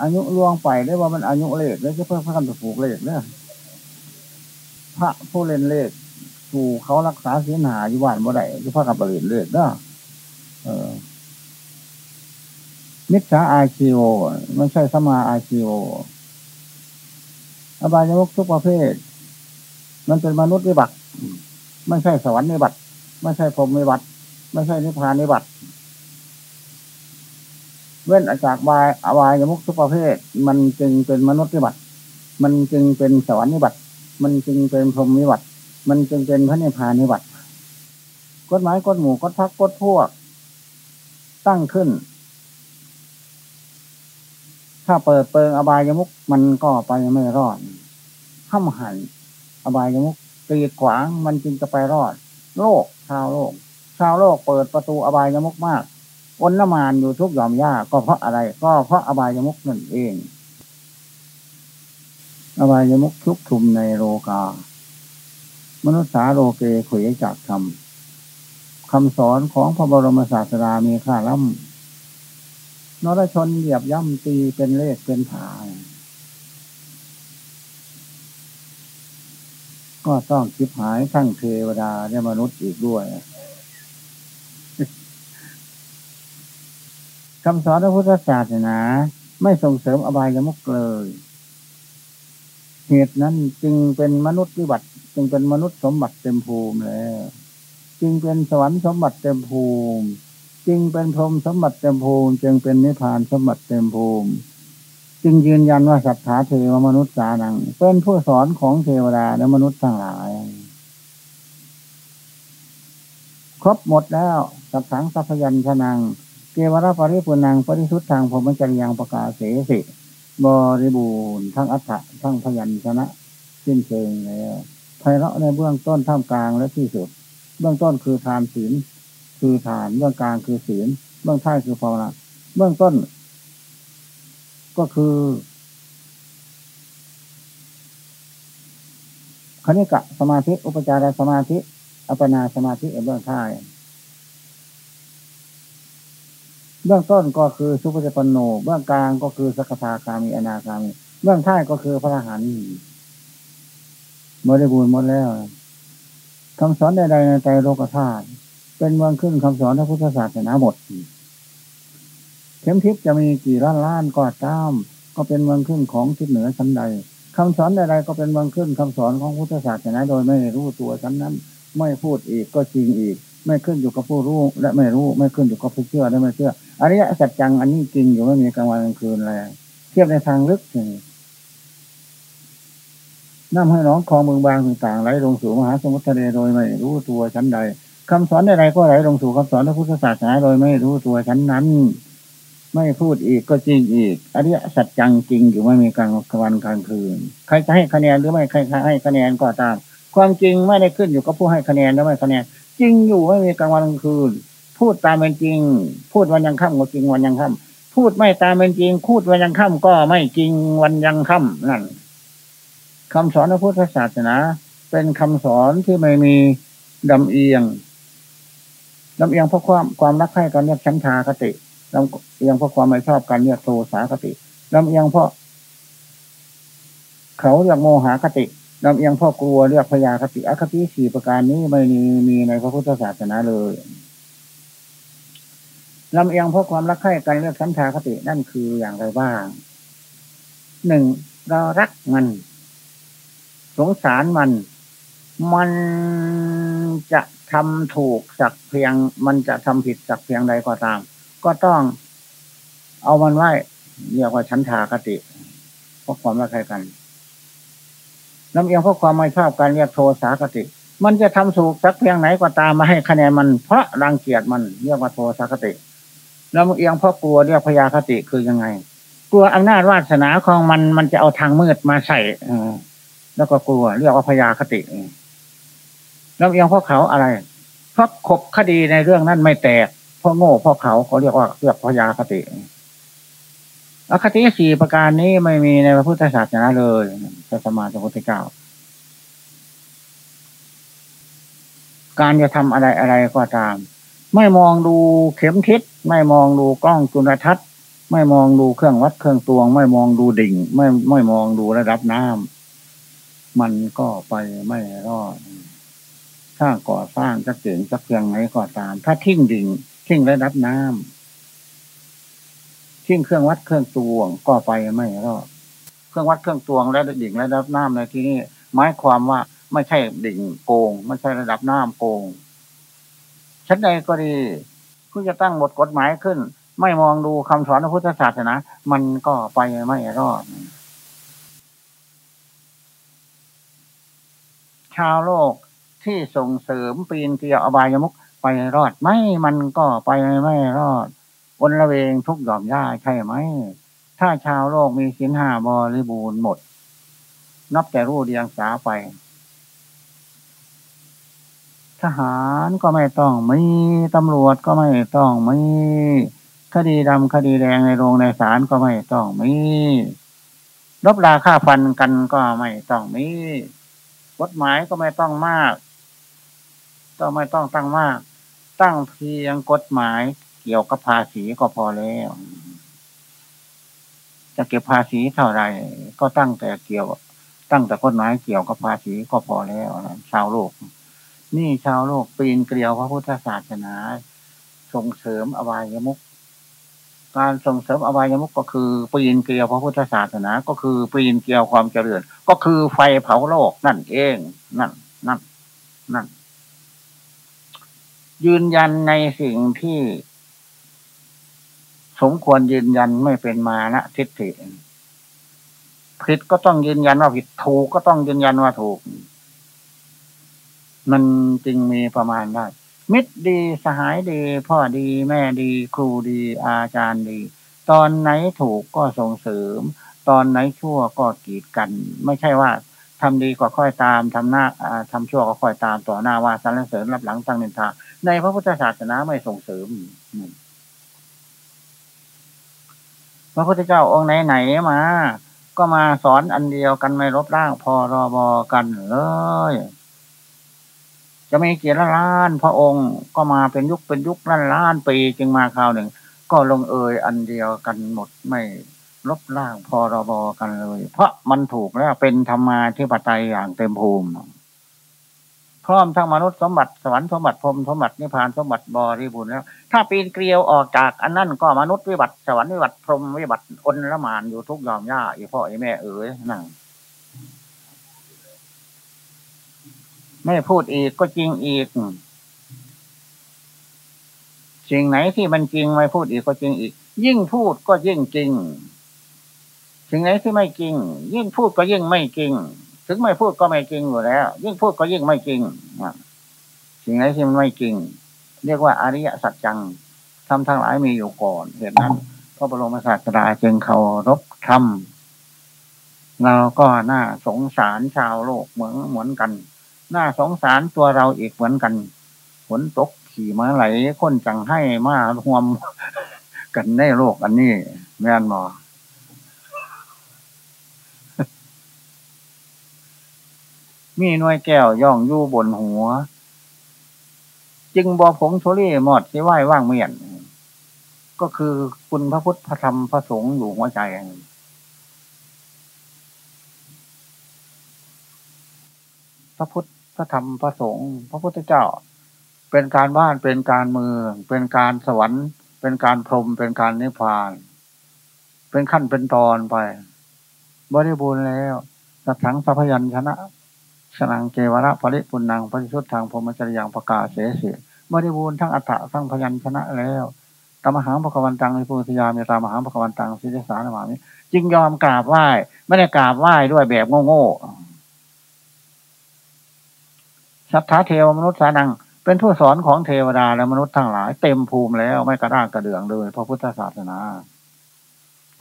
อายุล่วงไปได้ว่ามันอายุเลขแล้วก็เพิ่มพระคำตะผูกเลขเนี่ยพระผู้เล่นเลขถูกเขารักษาศีลหาอยู่บ้านบ่ได้ก็พระกับเล่นเลขเนาะ มิจฉาอาชีโอไม่ใช่สมาอาชีโออบายมุกทุกประเภท มันเป็นมนุษย์วิบัติไม่ใช่สวรรค์วิบัติไม่ใช่พรหมวิบัติไม่ใช่นิพพานวิบัติเว้นจากบายอวายมุกทุกประเภท มันจึงเป็นมนุษย์นิบัติมันจึงเป็นสวรรค์นิบัติมันจึงเป็นพรหมนิบัติมันจึงเป็นพระนิพพานนิบัติกฎหมายกฎหมู่กฎพักกฎพวก ตั้งขึ้น ถ้าเปิดเปิงอบายมุกมันก็ไปไม่รอดห้ามหันอบายมุกตีขวางมันจึงจะไปรอด โลกชาวโลก ชาวโลกเปิดประตูอบายมุกมากอนน้ำมานอยู่ทุกหย่อมหญ้าก็เพราะอะไร ก็เพราะอบายมุกนั่นเอง อบายมุกทุกทุมในโลกามนุษย์สาโลเกขวยจากธรรม คำสอนของพระบรมศาสดามีค่าล้ำนรชนเหยียบย่ำตีเป็นเลขเป็นผาก็ต้องคิดหายทั้งเทวดาและมนุษย์อีกด้วยคำสอนพระพุทธศาสนา ไม่ส่งเสริมอบายมุกเลย เหตุนั้นจึงเป็นมนุษย์วิบัติ จึงเป็นมนุษย์สมบัติเต็มภูมิแล้ว จึงเป็นสวรรค์สมบัติเต็มภูมิ จึงเป็นพรหมสมบัติเต็มภูมิ จึงเป็นนิพพานสมบัติเต็มภูมิ จึงยืนยันว่าสัทธาเทวมนุษย์สานัง เป็นผู้สอนของเทวดาและมนุษย์ทั้งหลาย ครบหมดแล้วสัพสังสัพยัญชนะเกวราปริปุนังปริสุทธังพรมจริยังประกาศเสสิบริบูรณ์ทั้งอัฏฐะทั้งพยัญชนะสิ้นเชิงแล้วไพเราะในเบื้องต้นท่ามกลางและที่สุด เบื้องต้นคือทานศีลคือทานเบื้องกลางคือศีลเบื้องท้ายคือภาวนาเบื้องต้น ก็คือคณิกะสมาธิ อุปจารสมาธิ อัปปนาสมาธิเบื้องท้าย เบื้องต้นก็คือสุภจปนโน เบื้องกลางก็คือสักทาคามีอนาคามี เบื้องท้ายก็คือพระอรหันต์บริบูรณ์หมดแล้ว คำสอนใดๆในใจโลกธาตุเป็นเมืองขึ้นคำสอนพระพุทธศาสนาหมดเข็มทิพย์จะมีกี่ล้านล้านก็ตาม ก็เป็นเมืองขึ้นของทิศเหนือชั้นใดคำสอนใดๆก็เป็นเมืองขึ้นคำสอนของพุทธศาสนาโดยไม่รู้ตัวชั้นนั้น ไม่พูดอีกก็จริงอีก ไม่ขึ้นอยู่กับผู้รู้และไม่รู้ไม่ขึ้นอยู่กับผู้เชื่อและไม่เชื่ออันนี้สัจจังอันนี้จริงอยู่ไม่มีกลางวันกลางคืนอะไรเทียบในทางลึกนี่ น้ำให้น้องคลองเมืองบางต่างๆไหลลงสู่มหาสมุทรทะเลโดยไม่รู้ตัวชั้นใดคำสอนใดๆก็ไหลลงสู่คำสอนพระพุทธศาสนาโดยไม่รู้ตัวชั้นนั้น ไม่พูดอีกก็จริงอีกอันนี้สัจจังจริงอยู่ไม่มีกลางวันกลางคืน ใครจะให้คะแนนหรือไม่ใครให้คะแนนก็ตาม ความจริงไม่ได้ขึ้นอยู่กับผู้ให้คะแนนหรือไม่คะแนน จริงอยู่ไม่มีกลางวันกลางคืน พูดตามเป็นจริง พูดวันยังค่ำก็จริงวันยังค่ำพูดไม่ตามเป็นจริง พูดวันยังค่ำก็ไม่จริงวันยังค่ำนั่น คำสอนพระพุทธศาสนา เป็นคำสอนที่ไม่มีดำเอียงดำเอียงเพราะความความรักใคร่กันเรียกชั้นทาคติดำเอียงเพราะความไม่ชอบกันเรียกโทสาคติดำเอียงเพราะ เขาเรียกโมหคติดำเอียงเพราะกลัวเรียกพยาคติอคติสี่ประการนี้ไม่มีมีในพระพุทธศาสนาเลยลำเอียงเพราะความรักใคร่กันเรียกชั้นทาคตินั่นคืออย่างไรบ้างหนึ่งเรารักมัน สงสารมัน มันจะทำถูกสักเพียง มันจะทำผิดสักเพียงใดก็ตาม ก็ต้องเอามันไว้เรียกว่าชั้นทาคติเพราะความรักใครกันลำเอียงเพราะความไม่ชอบการเรียกโทสาคติ มันจะทำถูกสักเพียงไหนก็ตามมาให้คะแนนมัน เพราะรังเกียจมันเรียกว่าโทสาคติลำเอียงเพราะกลัวเรียกพยาคติคือยังไง กลัวอำนาจวาสนาของมันมันจะเอาทางมืดมาใส่ แล้วก็กลัว เรียกว่าพยาคติแล้วยังเพราะเขาอะไรเพราะขบคดีในเรื่องนั้นไม่แตกเพราะโง่เพราะเขาเขาเรียกว่าเรียกพยาคติอคติสี่ประการนี้ไม่มีในพระพุทธศาสนาเลยพระสมมาสัมพุทธเจ้า การจะทำอะไรอะไรก็ตาม ไม่มองดูเข็มทิศไม่มองดูกล้องจุลทรรศน์ ไม่มองดูเครื่องวัดเครื่องตวง ไม่มองดูดิ่ง ไม่ไม่มองดูระดับน้ำ มันก็ไปไม่รอด ถ้าก่อสร้างจะเก่งจะเพียงไหนก็ตาม ถ้าทิ้งดิ่งทิ้งระดับน้ำทิ้งเครื่องวัดเครื่องตวงก็ไปไม่รอด เครื่องวัดเครื่องตวงและดิ่งระดับน้ำในที่นี้หมายความว่าไม่ใช่ดิ่งโกง ไม่ใช่ระดับน้ำโกงชั้นใดก็ดีผู้จะตั้งบทกฎหมายขึ้น ไม่มองดูคำสอนพระพุทธศาสนา มันก็ไปไม่รอด ชาวโลกที่ส่งเสริมปีนเกี่ยวอบายมุกไปรอดไหมมันก็ไปไม่รอดอนละเวงทุกหย่อมย่าใช่ไหม ถ้าชาวโลกมีสินห้าบริบูรณ์หมด นับแต่รู้เดียงสาไป ทหารก็ไม่ต้องมีตำรวจก็ไม่ต้องมีคดีดำคดีแดงในโรงในศาลก็ไม่ต้องมีลบราค่าฟันกันก็ไม่ต้องมี กฎหมายก็ไม่ต้องมากต้องไม่ต้องตั้งมาก ตั้งเพียงกฎหมายเกี่ยวกับภาษีก็พอแล้ว จะเก็บภาษีเท่าไรก็ตั้งแต่เกี่ยว ตั้งแต่กฎหมายเกี่ยวกับภาษีก็พอแล้วชาวโลก นี่ชาวโลกปีนเกลียวพระพุทธศาสนา ส่งเสริมอวัยมุก การส่งเสริมอบายมุกก็คือปีนเกลียวพระพุทธศาสนา ก็คือปีนเกลียวความเจริญ ก็คือไฟเผาโลกนั่นเอง นั่น นั่น นั่น ยืนยันในสิ่งที่ สมควรยืนยันไม่เป็นมานะทิฏฐิผิดก็ต้องยืนยันว่าผิดถูกก็ต้องยืนยันว่าถูก มันจึงมีประมาณได้ มิตรดีสหายดี พ่อดีแม่ดี ครูดีอาจารย์ดี ตอนไหนถูกก็ส่งเสริม ตอนไหนชั่วก็กีดกัน ไม่ใช่ว่าทำดีก็ค่อยตามทำหน้าทำชั่วก็ค่อยตามต่อหน้าว่าสรรเสริญรับหลังตั้งนินทา ในพระพุทธศาสนาไม่ส่งเสริมพระพุทธเจ้าองค์ไหนไหนมา ก็มาสอนอันเดียวกันไม่ลบล้างพอรอบอกันเลย จะมีกี่ล้านพระองค์ก็มาเป็นยุคเป็นยุคล้านล้านปีจึงมาคราวหนึ่ง ก็ลงเอยอันเดียวกันหมดไม่ลบล้างพรบกันเลย เพราะมันถูกแล้วเป็นธรรมาธิปไตยอย่างเต็มภูมิพร้อมทั้งมนุษย์สมบัติสวรรค์สมบัติพรมสมบัตินิพพานสมบัติบริบูรณ์แล้ว ถ้าปีนเกลียวออกจากอันนั้นก็มนุษย์วิบัติสวรรค์วิบัติพรมวิบัติอนละมานอยู่ทุกยอมย่าอีพ่ออีแม่เอ๋ยนั่ง ไม่พูดอีกก็จริงอีก สิ่งไหนที่มันจริงไม่พูดอีกก็จริงอีก ยิ่งพูดก็ยิ่งจริง สิ่งไหนที่ไม่จริง ยิ่งพูดก็ยิ่งไม่จริง ถึงไม่พูดก็ไม่จริงอยู่แล้ว ยิ่งพูดก็ยิ่งไม่จริงสิ่งไหนที่มันไม่จริง เรียกว่าอริยสัจจังทำทั้งหลายมีอยู่ก่อนเหตุนั้นพระบรมศาสดาจึงเคารพธรรมเราก็น่าสงสารชาวโลกเหมือนเหมือนกัน น่าสงสารตัวเราอีกเหมือนกันฝนตกขี่มาไหลคนจังให้มาห่วมกันในโลกอันนี้ แม่นหมอมีน่วยแก้วย่องยู่บนหัว จึงบอผงโชลี่หมดที่ไหว้ว่างเมียน ก็คือคุณพระพุทธพระธรรมพระสงฆ์อยู่หัวใจพระพุทธ ระธรรมพระสงฆ์พระพุทธเจ้า เป็นการบ้านเป็นการเมือง เป็นการสวรรค์ เป็นการพรหมเป็นการนิพพาน เป็นขั้นเป็นตอนไปบริบูรณ์แล้วสัถังสัพยัญชนะสนังเกวระปริปุนังปริสุทธทางพรมจริยังประกาศเสสีบริบูรณ์ทั้งอัฏฐะทั้งพยัญชนะแล้วตามหาพระกวันตังในพุทธิยามีตามหาพระกวันตังสิทธิสารมามิจึงยอมกราบไหว้ ไม่ได้กราบไหว้ด้วยแบบโง่ๆ สัทธาเทวมนุษย์สานัง เป็นผู้สอนของเทวดาและมนุษย์ทั้งหลาย เต็มภูมิแล้วไม่กระด้างกระเดืองเลยพระพุทธศาสนา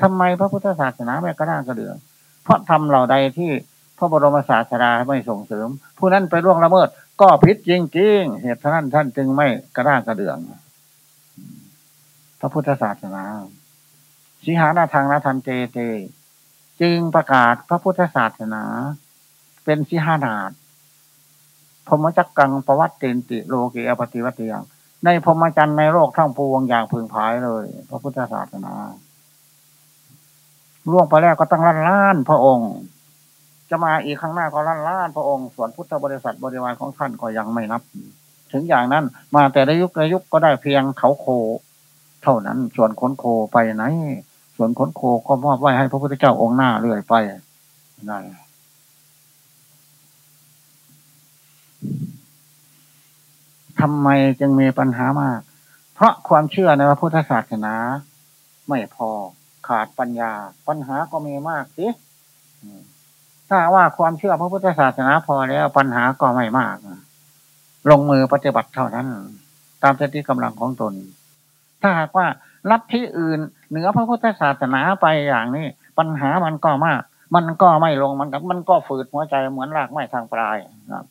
ทำไมพระพุทธศาสนาไม่กระด้างกระเดือง เพราะทำเหล่าใดที่พระบรมศาสดาไม่ส่งเสริม ผู้นั้นไปล่วงละเมิด ก็ผิดจริงๆเหตุนั้นท่านจึงไม่กระด้างกระเดือง พระพุทธศาสนาสิหานาทางนาทันเจเตจึงประกาศพระพุทธศาสนา เป็นสิหานาฏ พมจักกังประวัติเตนติโลเกอปฏิวัติยังในพรมจันทร์ในโลกทั้งปวงอย่างพึงพายเลย พระพุทธศาสนาล่วงไปแล้วก็ตั้งล้านล้านพระองค์ จะมาอีกข้างหน้าก็ล้านล้านพระองค์ ส่วนพุทธบริษัทบริวารของท่านก็ยังไม่นับ ถึงอย่างนั้น มาแต่ในยุคในยุคก็ได้เพียงเขาโค เท่านั้น ส่วนขนโคไปไหน ส่วนขนโคก็มอบไว้ให้พระพุทธเจ้าองค์หน้าเรื่อยไปนั่น ทำไมจึงมีปัญหามาก เพราะความเชื่อในพระพุทธศาสนา ไม่พอขาดปัญญา ปัญหาก็มีมากสิถ้าว่าความเชื่อพระพุทธศาสนาพอแล้วปัญหาก็ไม่มาก ลงมือปฏิบัติเท่านั้น ตามสติกำลังของตน ถ้าหากว่าลัทธิอื่น เหนือพระพุทธศาสนาไปอย่างนี้ ปัญหามันก็มาก มันก็ไม่ลงมันกับมันก็ฝืดหัวใจเหมือนรากไม้ทางปลายนะ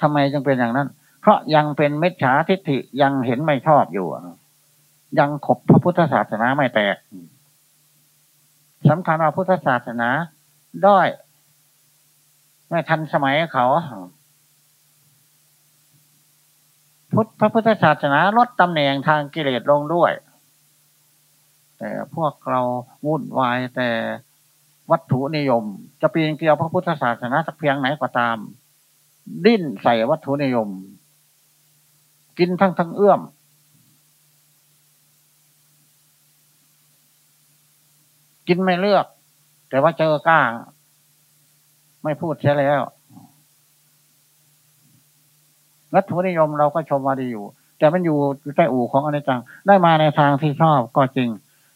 ทำไมจึงเป็นอย่างนั้น เพราะยังเป็นเมจฉาทิฏฐิยังเห็นไม่ชอบอยู่ ยังขบพระพุทธศาสนาไม่แตกสำคัญว่าพุทธศาสนาด้อยไม่ทันสมัยเขาพุทธพระพุทธศาสนาลดตำแหน่งทางกิเลสลงด้วย แต่พวกเราวุ่นวายแต่วัตถุนิยม จะปีนเกลียวพระพุทธศาสนาสักเพียงไหนก็ตาม ดิ้นใส่วัตถุนิยม กินทั้งทั้งเอื้อม กินไม่เลือก แต่ว่าเจอกล้า ไม่พูดเสียแล้ววัตถุนิยมเราก็ชมว่าดีอยู่ แต่มันอยู่ใต้อู่ของอนิจจัง ได้มาในทางที่ชอบก็จริง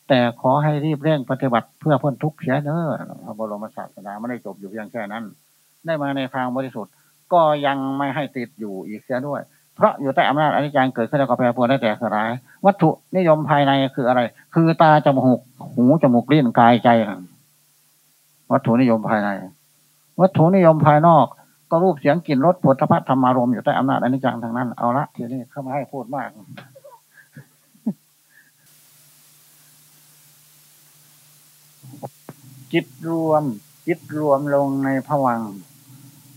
แต่ขอให้รีบเร่งปฏิบัติเพื่อพ้นทุกข์เสียเนอพระบรมศาสนาไม่ได้จบอยู่เพียงแค่นั้น ได้มาในทางบริสุทธิ์ก็ยังไม่ให้ติดอยู่อีกเสียด้วย เพราะอยู่ใต้อำนาจอนิจจังเกิดขึ้นแล้วก็แปรปรวนได้แต่สลาย วัตถุนิยมภายในคืออะไร คือตาจมูกหูจมูกลิ้นกายใจ วัตถุนิยมภายใน วัตถุนิยมภายนอก ก็รูปเสียงกลิ่นรสผลพระธรรมารมอยู่ใต้อำนาจอนิจจังทางนั้นเอาละทีนี้เข้ามาให้พูดมากจิตรวมจิตรวมลงในผวัง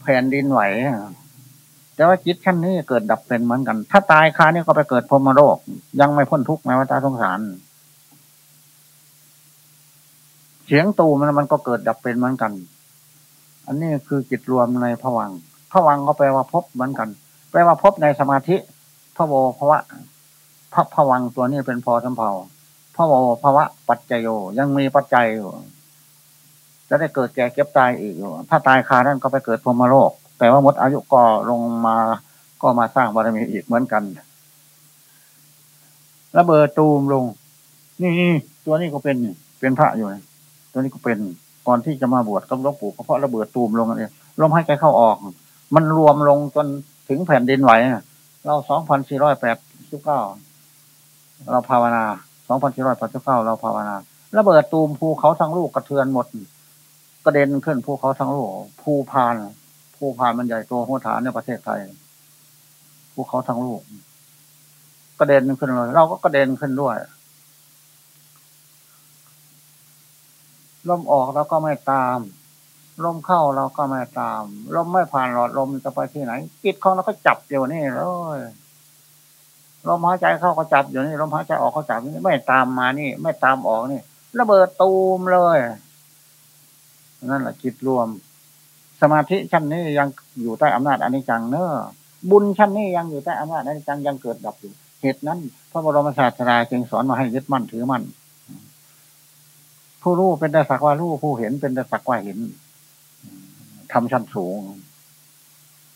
แผ่นดินไหว แต่ว่าจิตชั้นนี้เกิดดับเป็นเหมือนกัน ถ้าตายคานี่ก็ไปเกิดพรมโลก ยังไม่พ้นทุกข์แม้ว่าตาสงสาร เสียงตูมันมันก็เกิดดับเป็นเหมือนกัน อันนี้คือจิตรวมในผวังผวังก็แปลว่าพบเหมือนกัน แปลว่าพบในสมาธิพระโวภวะพระผวังตัวนี้เป็นพอสำเพาพระโวภวะ ปัจจโยยังมีปัจจัยอยู่จะได้เกิดแก่เก็บตายอีกอยู่ถ้าตายคานั่นก็ไปเกิดพรมโลก แต่ว่าหมดอายุก็ลงมาก็มาสร้างบารมีอีกเหมือนกันระเบิดตูมลง นี่ตัวนี้ก็เป็นเป็นพระอยู่ตัวนี้ก็เป็นก่อนที่จะมาบวชกับหลวงปู่เพราะระเบิดตูมลงนั่นเองลมหายใจเข้าออก มันรวมลงจนถึงแผ่นดินไหวเราสองพันสี่ร้อยแปดสิบเก้าเราภาวนาสองพันสี่ร้อยแปดสิบเก้าเราภาวนาระเบิดตูมภูเขาทั้งลูกกระเทือนหมด กระเด็นขึ้นภูเขาทั้งลูกภูพาน ภูพานมันใหญ่ตัวหัวฐานในประเทศไทยภูเขาทั้งลูกกระเด็นขึ้นเลยเราก็กระเด็นขึ้นด้วยลมออกเราก็ไม่ตาม ลมเข้าเราก็ไม่ตาม ลมไม่ผ่านหลอดลมจะไปที่ไหนจิตของเราก็จับอยู่นี่เลยลมหายใจเข้าก็จับอยู่นี่ลมหายใจออกเขาจับนี่ไม่ตามมานี่ ไม่ตามออกนี่ระเบิดตูมเลยนั่นแหละจิตรวม สมาธิชั้นนี้ยังอยู่ใต้อำนาจอนิจจังเนอะบุญชั้นนี้ยังอยู่ใต้อำนาจอนิจจังยังเกิดดับอยู่ เหตุนั้น พระบรมศาสดาจึงสอนมาให้ยึดมั่นถือมั่นผู้รู้เป็นแต่สักว่ารู้ผู้เห็นเป็นแต่สักว่าเห็นทำชั้นสูง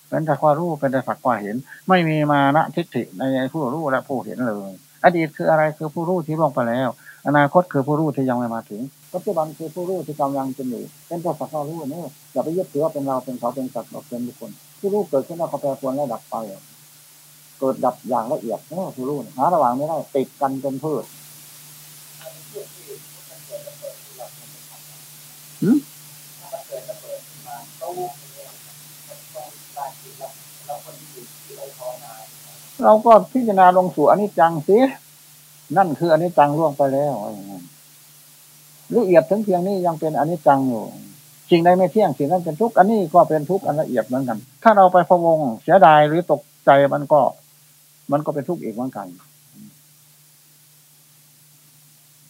เป็นแต่ว่ารู้เป็นแต่สักว่าเห็น ไม่มีมานะทิฏฐิในผู้รู้และผู้เห็นเลย อดีตคืออะไรคือผู้รู้ที่ล่วงไปแล้ว อนาคตคือผู้รู้ที่ยังไม่มาถึง ปัจจุบันคือผู้รู้ที่กำลังจะอยู่เป็นแต่สักว่ารู้นี่อย่าไปยึดถือว่าเป็นเราเป็นเขาเป็นสัตว์เป็นบุคคลผู้รู้เกิดขึ้นแล้วก็แปรปรวนแล้วดับไปเกิดดับอย่างละเอียดนี่ผู้รู้หาระหว่างไม่ได้ติดกันเป็นพืชเราก็พิจารณาลงสู่อนิจจังสิ นั่นคืออนิจจังล่วงไปแล้ว ละเอียดถึงเพียงนี้ยังเป็นอนิจจังอยู่สิ่งใดไม่เที่ยงสิ่งนั้นเป็นทุกข์อันนี้ก็เป็นทุกข์อันละเอียดเหมือนกัน ถ้าเราไปพะวงเสียดายหรือตกใจมันก็ มันก็เป็นทุกข์อีกเหมือนกัน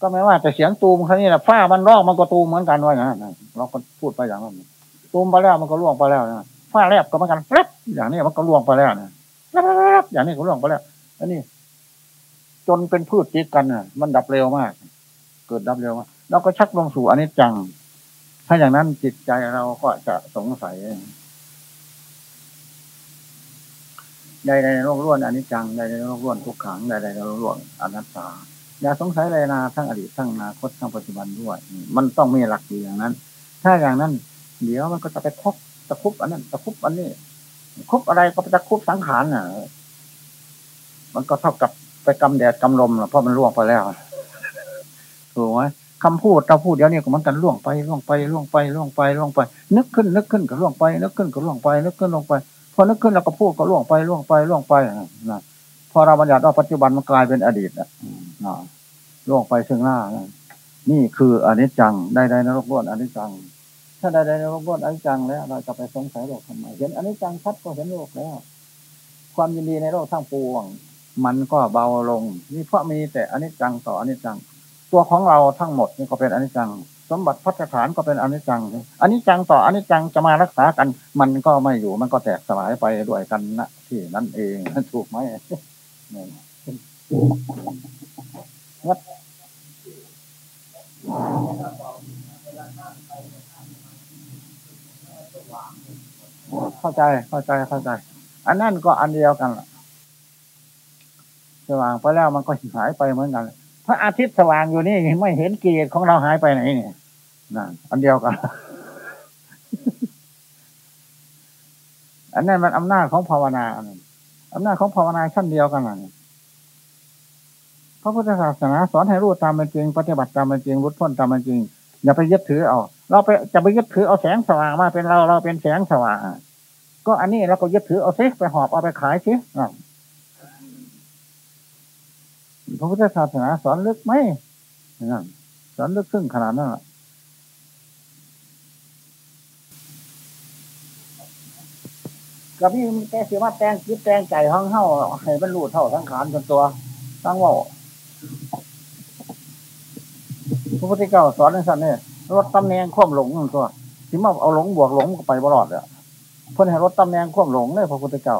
ก็ไม่ว่าแต่เสียงตูมครั้นี้แหละฟ้ามันร้องมันก็ตูมเหมือนกันว่าอย่างนั้นเราก็พูดไปอย่างนั้นตูมไปแล้วมันก็ล่วงไปแล้วนะฟ้าแลบก็เหมือนกันแลบอย่างนี้มันก็ล่วงไปแล้วนะแลบอย่างนี้ก็ล่วงไปแล้วอันนี้จนเป็นพืชติดกันอะ มันดับเร็วมาก เกิดดับเร็วมาก เราก็ชักลงสู่อนิจจัง ถ้าอย่างนั้นจิตใจเราก็จะสงสัยใดในโลกล้วนอนิจจังใดในโลกล้วนทุกขังใดในโลกล้วนอนัตตาอย่าสงสัยเลยนาทั้งอดีตทั้งอนาคตทั้งปัจจุบันด้วย มันต้องมีหลักอยู่อย่างนั้น ถ้าอย่างนั้น เดี๋ยวมันก็จะไปทบตะคุบอันนั้นตะคุบอันนี้คุบอะไรก็ไปตะคุบสังขารน่ะ มันก็เท่ากับไปกำแดดกำลมเพราะมันล่วงไปแล้วถูกไหม คำพูดเราพูดเดี๋ยวนี้ก็มันกันล่วงไปล่วงไปล่วงไปล่วงไปล่วงไป นึกขึ้นนึกขึ้นก็ล่วงไปนึกขึ้นก็ล่วงไปนึกขึ้นล่วงไปพอนึกขึ้นเราก็พูดก็ล่วงไปล่วงไปล่วงไปนะพอเราบัญญัติว่าปัจจุบันมันกลายเป็นอดีตนะล่วงไปซึ่งหน้านี่คืออนิจจังได้ได้นรกบ้วนอนิจจัง ถ้าได้ได้นรกบ้วนอนิจจังแล้ว เราจะไปสงสัยโลกทำไมเห็นอนิจจังชัดก็เห็นโลกแล้ว ความยินดีในโลกทั้งปวง มันก็เบาลงนี่เพราะมีแต่อนิจจังต่ออนิจจัง ตัวของเราทั้งหมดนี่ก็เป็นอนิจจัง สมบัติพัฒฐานก็เป็นอนิจจังอนิจจังต่ออนิจจังจะมารักษากัน มันก็ไม่อยู่มันก็แตกสลายไปด้วยกันนะที่นั่นเองถูกไหมวัดเข้าใจเข้าใจเข้าใจ อันนั้นก็อันเดียวกันสว่างไปแล้วมันก็หายไปเหมือนกัน พระอาทิตย์สว่างอยู่นี่ไม่เห็นกิเลสของเราหายไปไหนเนี่ยนั่นอันเดียวกัน อันนั้นมันอำนาจของภาวนาอำนาจของภาวนาชั้นเดียวกันนั่นพระพุทธศาสนาสอนให้รู้ตามเป็นจริงปฏิบัติตามเป็นจริงรุดพ้นตามเป็นจริง อย่าไปยึดถือเอาเราไปจะไปยึดถือเอาแสงสว่างมาเป็นเราเราเป็นแสงสว่าง ก็อันนี้เราก็ยึดถือเอาซิไปหอบเอาไปขายซิ พระพุทธศาสนาสอนลึกไหมสอนลึกซึ้งขนาดนั้นกับพี่แกเสิว่าแตงคิดแตงใจห้องเฮ้าให้บรรลุเท่าทั้งขานจนตัวตั้งว่าพระพุทธเจ้าสอนในสันเนี่ยรถตำแหน่งควบหลงตัวที่มาเอาหลงบวกหลงไปบลอดเลยเพื่อนให้รถตำแหน่งควบหลงเลยพระพุทธเจ้า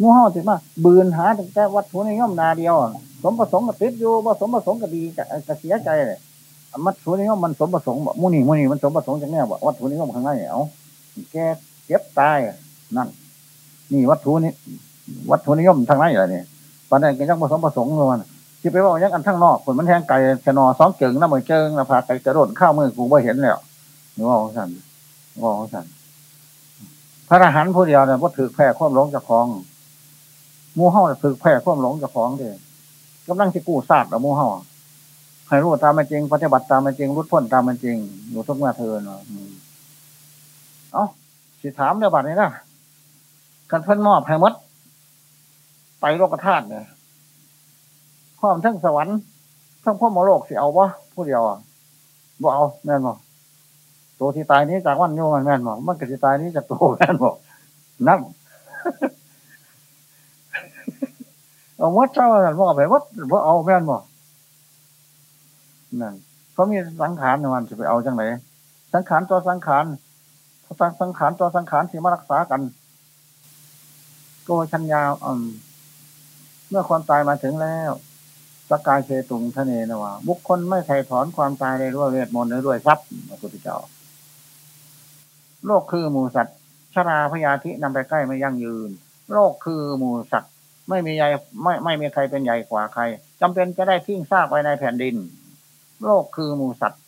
งูเห่าสิมาบืนหาแต่วัตถุนิยมนาเดียว สมประสงค์กับติดอยู่ว่าสมประสงค์ก็ดีจะเสียใจเลยมัตถุนิยมมันสมประสงค์บอกมูนี่มูนี่มันสมประสงค์จากแน่บอกวัตถุนิยมข้างในเอาแกเจ็บตายนั่น นี่วัตถุนี้วัตถุนิยมทางไหนอะไรนี่ยตอนนั้นก็ยังผสมประสงค์เลยมันที่ไปว่ายังอันทั้งนอกคนมันแทงไก่ชนอสองเกิงน้ำมือเกิงน้ำผาไก่กระโดดข้าวมือกูไม่เห็นแล้วนึกว่าของฉันว่าของฉันพระอรหันต์ผู้เดียวเนี่ยก็ถือแพร่ควบหลงจากของ มูเห่าถือแพร่ควบหลงจากของเด้กำลังจะกู้ศาสตร์อมูเห่าให้รู้ตามมันจริง ปฏิบัติตามมันจริงรุดพ้นตามมันจริงอยู่ทุกเมื่อเธอเนาะเอ้าสิถามเรื่องบัดนี้นะกันเพิ่นมอบให้มดไปโลกธาตุเนี่ยความทั้งสวรรค์ทั้งพ่อมโลกสิเอาวะผู้เดียวอะบ่เอาแม่นบ่ตัวที่ตายนี้จากวันโยมันแม่นบ่มันก็ที่ตายนี้จากตัวแม่นบ่นั่ง เอาวัดเจ้าหน่นบ่ไปวัดบ่เอาแม่นบ่นั่นเขามีสังขารในวันจะไปเอาจังไหนสังขารตัวสังขารสังขารตัวสังขารที่มารักษากันโกชัญญาอืมเมื่อความตายมาถึงแล้วสกายเชตุงทะเนนวะบุคคลไม่ไถ่ถอนความตายได้ด้วยเวทมนต์ด้วยทรัพย์พระพุทธเจ้า โลกคือหมูสัตว์ชราพยาธินำไปใกล้ไม่ยั่งยืน โลกคือหมูสัตว์ ไม่มีใหญ่ไม่ไม่มีใครเป็นใหญ่กว่าใครจำเป็นจะได้ทิ้งซากไว้ในแผ่นดิน โลกคือหมูสัตว์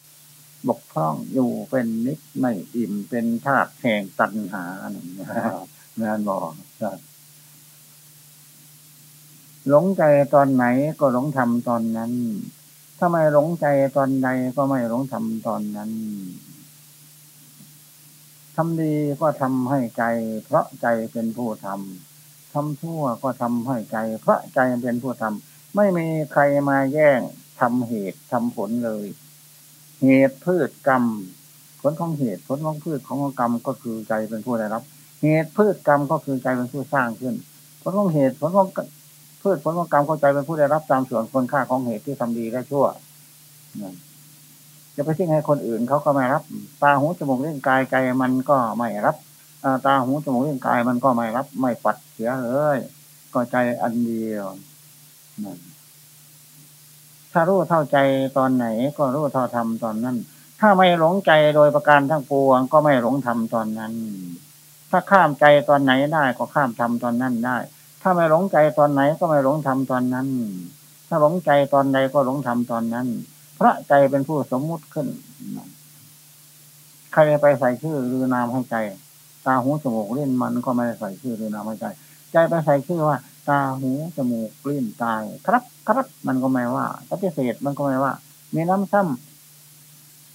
บกพร่องอยู่เป็นนิดไม่อิ่มเป็นธาตุแห่งตัณหานี่นบอกหลงใจตอนไหนก็หลงทำตอนนั้นถ้าไม่หลงใจตอนใดก็ไม่หลงทำตอนนั้นทำดีก็ทำให้ใจ เพราะใจเป็นผู้ทำ ทำชั่วก็ทำให้ใจเพราะใจเป็นผู้ทำไม่มีใครมาแย่งทำเหตุทำผลเลย เหตุพืชกรรม ผลของเหตุผลของพืชของกรรมก็คือใจเป็นผู้ได้รับ เหตุพืชกรรมก็คือใจเป็นผู้สร้างขึ้น ผลของเหตุผลของพืชผลของกรรมเข้าใจเป็นผู้ได้รับตามส่วนคนค่าของเหตุที่ทำดีและชั่วจะไปทิ้งให้คนอื่นเขาก็ไม่รับ ตาหูจมูกเล่นกายใจมันก็ไม่รับ ตาหูจมูกเล่นกายมันก็ไม่รับ ไม่ปัดเสียเลยก็ใจอันเดียวถ้ารู้เท่าใจตอนไหน ก็รู้เท่าทำตอนนั้น ถ้าไม่หลงใจโดยประการทั้งปวง ก็ไม่หลงทำตอนนั้น ถ้าข้ามใจตอนไหนได้ก็ข้ามทำตอนนั้นได้ ถ้าไม่หลงใจตอนไหนก็ไม่หลงทำตอนนั้น ถ้าหลงใจตอนใดก็หลงทำตอนนั้น พระใจเป็นผู้สมมุติขึ้นใครไปใส่ชื่อหรือนามให้ใจ ตาหูจมูกเล่นมันก็ไม่ได้ใส่ชื่อหรือนามให้ใจใจไปใส่ชื่อว่า ตาหูจมูกกลิ้นตายครับครับมันก็ไม่ว่าปฏิเสธมันก็ไม่ว่า มีน้ำซ้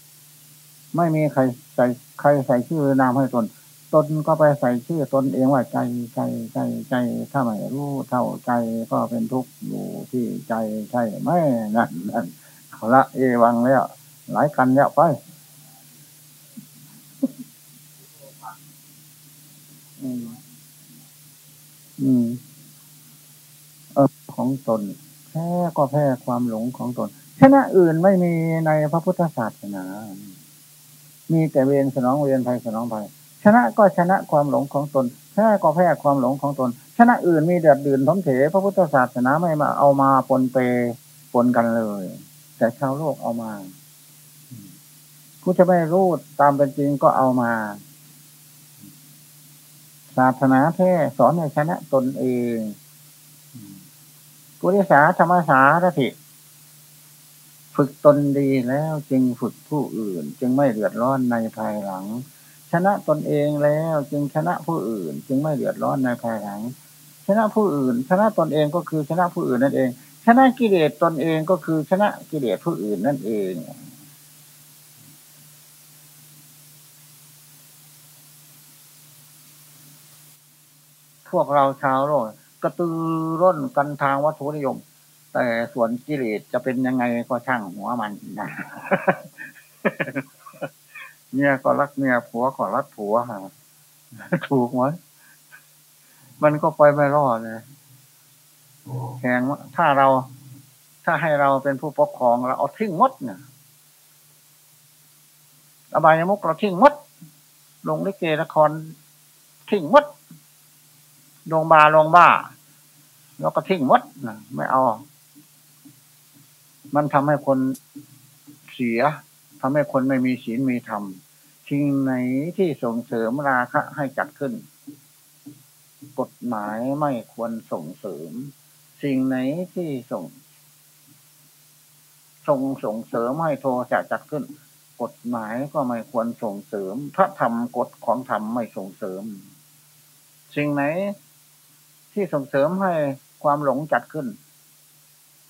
ำไม่มีใครใส่ใครใส่ชื่อนามให้ตน ตนก็ไปใส่ชื่อตนเองว่าใจใจใจใจถ้าไม่รู้เท่าใจก็เป็นทุกข์อยู่ที่ใจใช่ไหมนั่นนั่นเอาละเอวังแล้วหลายกันแล้วไป อืมอืมเออของตนแพ้ก็แพ้ความหลงของตนชนะอื่นไม่มีในพระพุทธศาสนา มีแต่เวรสนองเวรภัยสนองภัยชนะก็ชนะความหลงของตนแพ้ก็แพ้ความหลงของตน ชนะอื่นมีเดือดดื่นทมเถพระพุทธศาสนาไม่มาเอามาปนเปปนกันเลย แต่ชาวโลกเอามาผู้จะไม่รู้ตามเป็นจริงก็เอามา ศาสนาแท้สอนให้ชนะตนเองกุริสาธรรมสาธิฝึกตนดีแล้วจึงฝึกผู้อื่น จึงไม่เดือดร้อนในภายหลัง ชนะตนเองแล้วจึงชนะผู้อื่น จึงไม่เดือดร้อนในภายหลัง ชนะผู้อื่น ชนะตนเองก็คือชนะผู้อื่นนั่นเอง ชนะกิเลสตนเองก็คือชนะกิเลสผู้อื่นนั่นเอง พวกเราชาวโลกกระตือร้นกันทางวัตถุนิยม แต่ส่วนกิเลสจะเป็นยังไงก็ช่างหัวมันนะเมียก็รักเมียผัวก็รักผัวฮะถูกไหมมันก็ไปไม่รอดเลยแข่งถ้าเรา ถ้าให้เราเป็นผู้ปกครองเราเอาทิ้งมดเนี่ยอบายมุกเราทิ้งมด ลงลิเกละครทิ้งมด ลงบาลงบ้า แล้วก็ทิ้งมดนะไม่เอา มันทำให้คนเสียทำให้คนไม่มีศีลมีธรรมสิ่งไหนที่ส่งเสริมราคะให้จัดขึ้น กฎหมายไม่ควรส่งเสริม สิ่งไหนที่ส่งส่งส่งเสริมให้โทจะจัดขึ้น กฎหมายก็ไม่ควรส่งเสริมพระธรรมกฎของธรรมไม่ส่งเสริม สิ่งไหน ที่ส่งเสริมให้ความหลงจัดขึ้น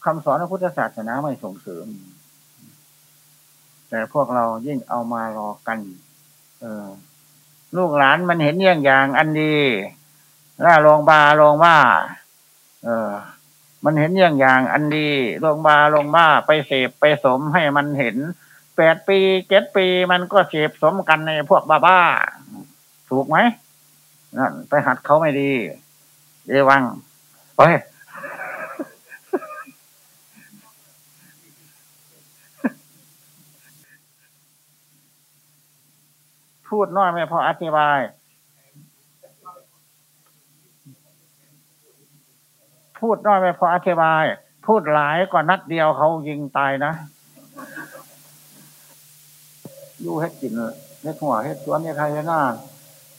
คำสอนพระพุทธศาสนาไม่ส่งเสริม แต่พวกเรายิ่งเอามารอกัน เออ ลูกหลานมันเห็นเยี่ยงอย่างอันดีล่าลงบาลงว่า เออ มันเห็นเยี่ยงอย่างอันดีลงบาลงบ้าไปเสพไปสมให้มันเห็นแปดปีเจ็ดปีมันก็เสพสมกันในพวกบ้าบ้าถูกไหมนั่นไปหัดเขาไม่ดี เอวังไปพูดน้อยไม่พออธิบาย พูดน้อยไม่พออธิบาย พูดหลายกว่านัดเดียวเขายิงตายนะยู่เฮ็ดกินเฮ็ดหัวเฮ็ดสวนเฮ็ดไทยหน้า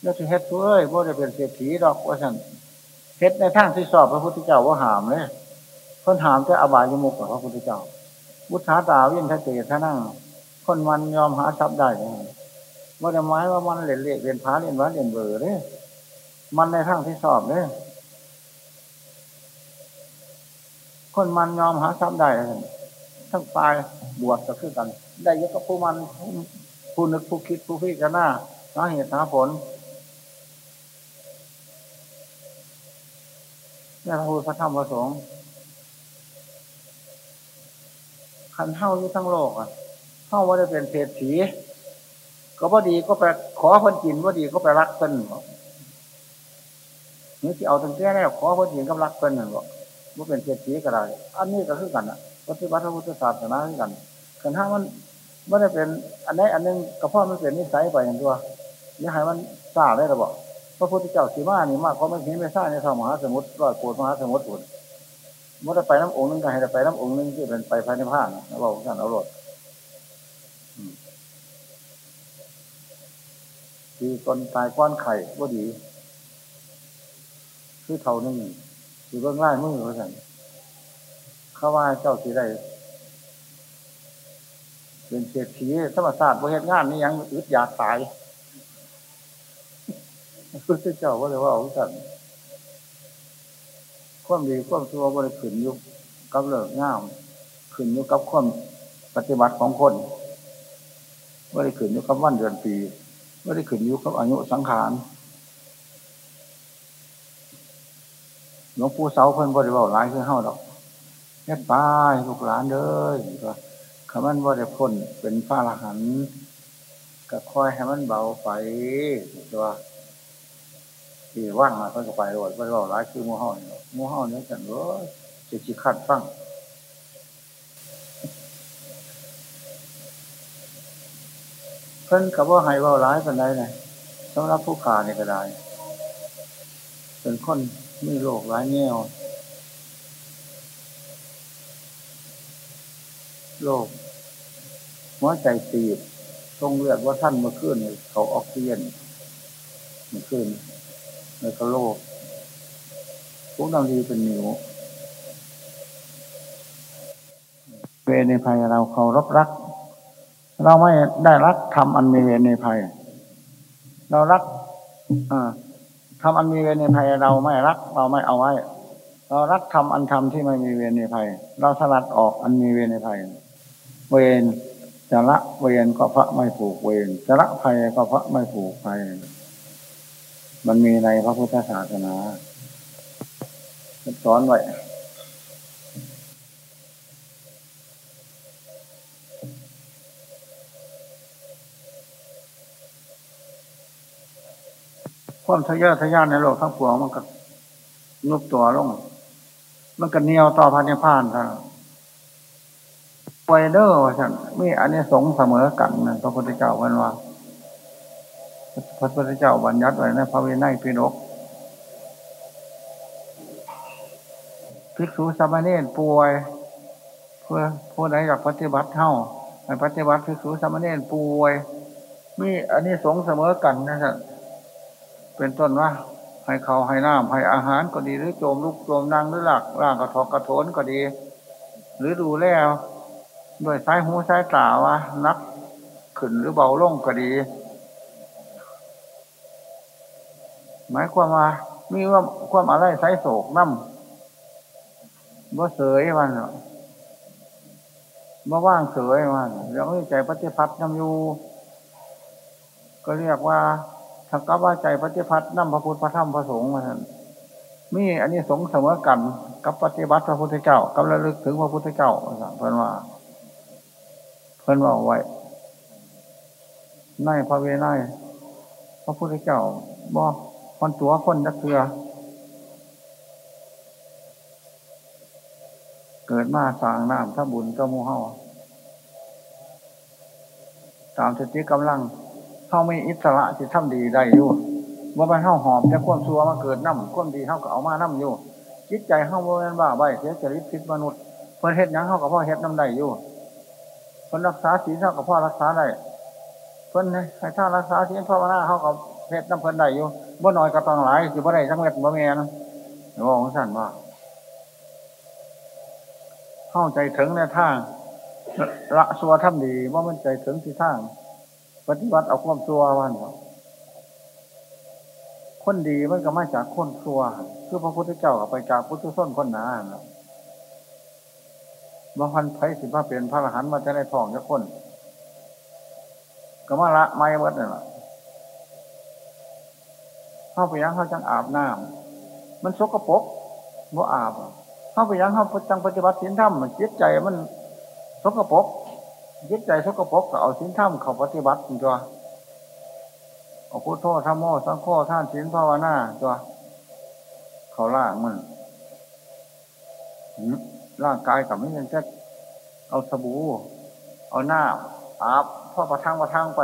แล้วจะเฮ็ดตัวเอ้ยว่าจะเป็นเศรษฐีดอกว่าฉัน เฮ็ดในทางที่สอบพระพุทธเจ้าว่าหามเลยคนหามจะอบายยมุกกับพระพุทธเจ้าวุฒาตาวินทเตท่นั่ง คนมันยอมหาทรัพย์ได้ว่าจะหมายว่ามันเรียนเรียนเรียนพาเรียนวัดเรียนเบอร์เนี่ยมันในทางที่สอบเนี่ยคนมันยอมหาทรัพย์ได้ทั้งตายบวชก็คือกัน ได้ยกกับผู้มันผู้นึกผู้คิดผู้พิจารณาหาเหตุหาผล นี่พระพุทธธรรมประสงค์ขันเท่าอยู่ทั้งโลกอะเท่าว่าจะเป็นเศรษฐีก็พอดีก็ไปขอคนกินพอดีก็ไปรักเพิ่นนี่ที่เอาตั้งแต่แล้ขอคนกินก็รักเพิ่นหนึ่งบอกว่าเป็นเศรษฐีก็ได้อันนี้ก็คือกันอะปฏิบัติพระพุทธศาสนาคือกันขันห้ามันไม่ได้เป็น อันนี้อันนึงก็เพาะมันเป็นนิสัยไปอย่างตัวนี่ให้มันทราได้หรือเปล่า พระพุทธเจ้าสีมานี่มากเพราะมันเห็นไม่ทราบในทางมหาสมุทรร้อยโกดมหาสมุทรอุ่นมื่อไปน้ำองค์นึงก็ให้ไปน้ำองค์นึงที่เป็นไปภายในผ้านะบอกกันเอาหลดคือตนตายก้อนไข่ว่าดี คือเท่านึงคือเบื้องล่างมือเขาสั่นเขาว่าเจ้าสีได้เป็นเศรษฐีธรรมศาสตร์บริเหตุงานนี่ยังอึดอยากตาย พระพุทธเจ้าว่าเลยว่าของค์สั่นความดีความชั่วบริขึ้นยุคกับเลิกง่ามขึ้นยุคกับความปฏิบัติของคนบริขึ้นยุคกับวันเดือนปีบริขึ้นยุคกับอายุสังขารหลวงปู่เสาเพิ่นบริวารหลายคือเฮาดอกเฮ็ดป้ายลูกหลานเด้อคำมันบริพ้นเป็นพระอรหันต์ก็ค่อยให้มันเบาไปตัว ที่ว่างมาเพิ่นก็ไปโดดบริวารหลายคือมูเฮามูเฮาเนี่ยจังเออจะขี้ขัดฟังเพิ่นกับว่าให้เบาร้ายเป็นไรไงสำหรับผู้ขาเนี่ยก็ได้เป็นคนมีโรคร้ายแง่วโรคหัวใจตีบทรงเลือดว่าท่านเมื่อคืนเขาออกซิเจนเมื่อคืน ในกโลกพวกเราดีเป็นหนิวเวในภัยเราเคารพรัก เราไม่ได้รักทำอันมีเวในภัย เรารักทำอันมีเวในภัยเราไม่รัก เราไม่เอาไว้ เรารักทำอันทำที่ไม่มีเวในภัย เราสลัดออกอันมีเวในภัย เวรจะละเวรก็พระไม่ผูกเวรจะละภัยก็พระไม่ผูกภัย มันมีในพระพุทธศาสนาสอนไว้ความทะเยอทะยานในโลกทั้งปวงมันก็นุบตัวลง มันก็เนียวต่อพันธุ์พานท่านไวเดอร์ว่าฉันมีอันนี้สงเสมอกันนะพระพุทธเจ้าวันว่า พระพุทธเจ้าบัญญัติไว้ในพระวินัยพิรกภิกษุสามเณรป่วย เพื่อผู้ใดอยากปฏิบัติเท่าในปฏิบัติภิกษุสามเณรป่วย มีอันนี้สงเสมอกันนะท่านเป็นต้นว่าให้เขาให้น้ำให้อาหารก็ดีหรือโจมลุกโจมนั่งหรือหลักร่างกระทอกกระโถนก็ดี หรือดูแลด้วยสายหูสายตาว่านักขึ้นหรือเบาลงก็ดี หมายความว่ามีว่าความอะไรไซโศกน้ำบ่เสยมันบ่ว่างเสยมันยังไม่ใจปฏิพัทธ์น้ำอยู่ก็เรียกว่าถ้ากับว่าใจปฏิพัตินั่พระพุทธพระธรรมพระสงฆ์มาท่านมีอันนี้สงเสมอกันกับปฏิบัติพระพุทธเจ้ากับระลึกถึงพระพุทธเจ้าเพื่อนว่า เพื่อนว่าไว้ในพระเวไนพระพุทธเจ้าบ่ คนตัวคนนักเกือ เกิดมาสร้างน้ำถ้าบุญก็มูเฮาตามสติกำลังเขาไม่อิสระที่ทำดีได้อยู่ว่ามันเข้าหอมแต่ความชัวมาเกิดน้ำความดีเข้าก็เอามาน้ำอยู่จิตใจเข้าโมนันบ้าใบเสียจริตพิษมนุษย์เพื่อเฮ็ดยังเข้ากับพ่อเฮ็ดน้ำได้อยู่เพื่อรักษาศีลเข้ากับพ่อรักษาได้เพื่อนให้ท่ารักษาศีลพ่อหน้าเข้ากับ เฮ็ดน้ำเพื่นได้อยู่บ่น้อยก็ต้องหลายคือบ่ได้จังเม็ดบ่แม่นหรือว่าของสั่นว่า เข้าใจถึงในทางละสัวทำดีว่ามันใจถึงที่ทาง ปฏิบัติเอาความชั่ววันคนดีมันก็มาจากคนชั่วคือพระพุทธเจ้าไปจากพุทธส้นคนหนาบางพันไผ่สิบมาเป็นพระอรหันต์มาจะได้ทองจะคน ก็มาละไม่เมื่อนี่ย เข้าไปยังเข้าจังอาบน้ำมันสกปรกบ่อาบเข้าไปยังเข้าจังปฏิบัติศีลธรรมมันจิตใจมันสกปรกยึดใจสกปรกก็เอาสินธรรมเขาปฏิบัติตัวเอาพุทโธธรรมโมสังโฆท่านสินภาวนาตัวเขาล่างมันร่างกายกับไม่ยังจะเอาสบู่เอาหน้าอาบพ่อประทังประทังไป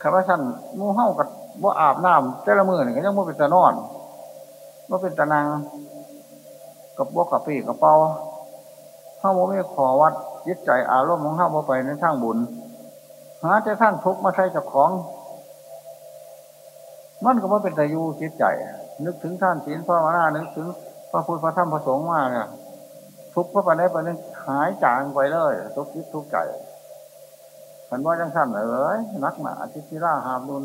คำว่าท่านมูเห่ากับ ว่าอาบน้ำเจ้าละมือนี่ก็ยังม่เป็นตะนอนว่าเป็นตะนางกับว่ากับปีกับเป้าเ้าโมไม่ขอวัดยึดใจอารมณ์ของเ้าโมไปในทางบุญหาแต่ท่านทุกมาใช้กับของ มันก็ว่าเป็นตายูจิตใจ นึกถึงท่านศีลพระวนานึกถึงพระพุทธพระธรรมพระสงฆ์มากเนี่ยทุกพระปัญญาปัญญาหายจางไปเลย ทุกคิดทุกใจฉันว่าจังสั้นเลยนักหนาทิศิราหาบุญ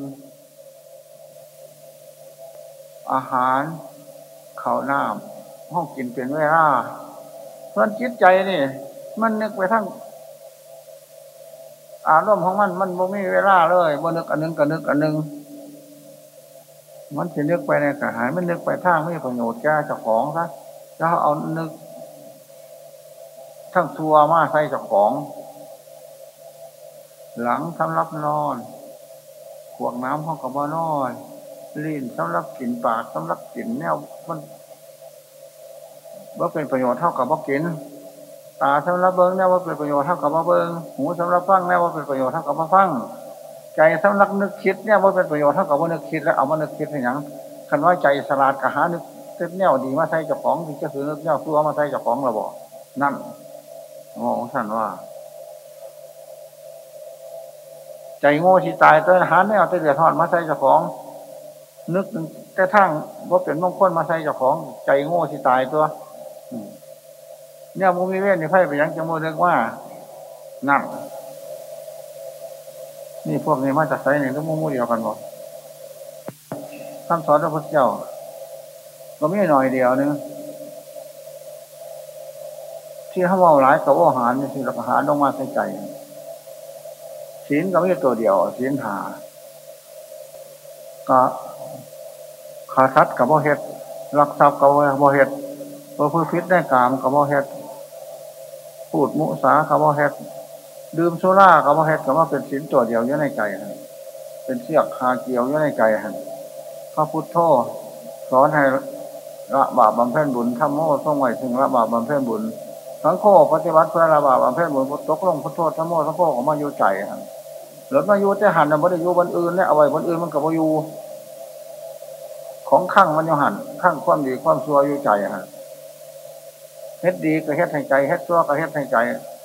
อาหารข้าวน้ำห้องกินเป็นเวลาเพราะจิตใจนี่ มันนึกไปทั้งอารมณ์ของมันมันบ่มีเวลาเลยบ่นึกอันนึงกับนึกอันนึงมันจะนึกไปในกระหายมันนึกไปทางไม่ประโยชน์แก่เจ้าของซะจะเอานึก ทั้งทัวมาใส่เจ้าของ หลังสำรับนอนขวงน้ำห้องกับบ่านอน ลิ้นสำหรับกลิ่นปากสำหรับกลิ่นแนวมันว่าเป็นประโยชน์เท่ากับว่ากินตาสำหรับเบิ้งแน่ว่าเป็นประโยชน์เท่ากับว่าเบิ้งหูสำหรับฟังแน่ว่าเป็นประโยชน์เท่ากับว่าฟังใจสำหรับนึกคิดเนี่ยว่าเป็นประโยชน์เท่ากับว่านึกคิดแล้วเอามานึกคิดอย่างคันว่าใจสลาดกะหานึกเต็มแนวดีมาใส่เจ้าของที่จะคือนึกแนวตัวมาใส่เจ้าของเราบอกนั่นมองท่านว่า ใจโง่ที่ตายตัวหาแนวตะเดือดทอดมาใส่เจ้าของ นึกแต่ทั้งว่าเป็นมงคลมาใส่เจ้าของใจโง่ที่ตายตัวเนี่ยมูมีเว้นนี่ไพ่ไปยังจะโมเรียกว่านั่งนี่พวกนี้มาจากไซนี่ต้องมูมูเดียวกันหมดคำสอนพระพุทธเจ้า ก็ไม่หน่อยเดียวนึงที่เขาเอาหลายกับว่าหารนี่สิเราหารลงมาใส่ใจศีลก็ไม่ตัวเดียวศีลหาก็ ขาทัดกับบ่เฮ็ดรักทรัพย์กับบ่เฮ็ดพอพื้นพิษได้กามกับบ่เฮ็ดพูดมุสากับว่เฮ็ดดื่มโซล่ากับว่เฮ็ดกับว่าเป็นสินตัวเดียวอยู่ในใจเป็นเสียกคาเกี่ยวอยู่ในใจฮะพระพุทธโธสอนให้ละบาปบำเพ็ญบุญทำโม่ต้องไหวถึงละบาปบำเพ็ญบุญทั้งโคปฏิบัติเพื่อละบาปบำเพ็ญบุญตกลงพุทโธทำโม่ทั้งโคของมาอยู่ใจฮะหรือมาอยู่แต่หันมันไม่ได้อยู่บนอื่นเนี่ยเอาไว้บนอื่นมันกับว่าอยู่ ของข้างมันอยู่หันข้างความดีความชั่วอยู่ใจฮะเฮ็ดดีก็เฮ็ดให้ใจเฮ็ดชั่วก็เฮ็ดให้ใจ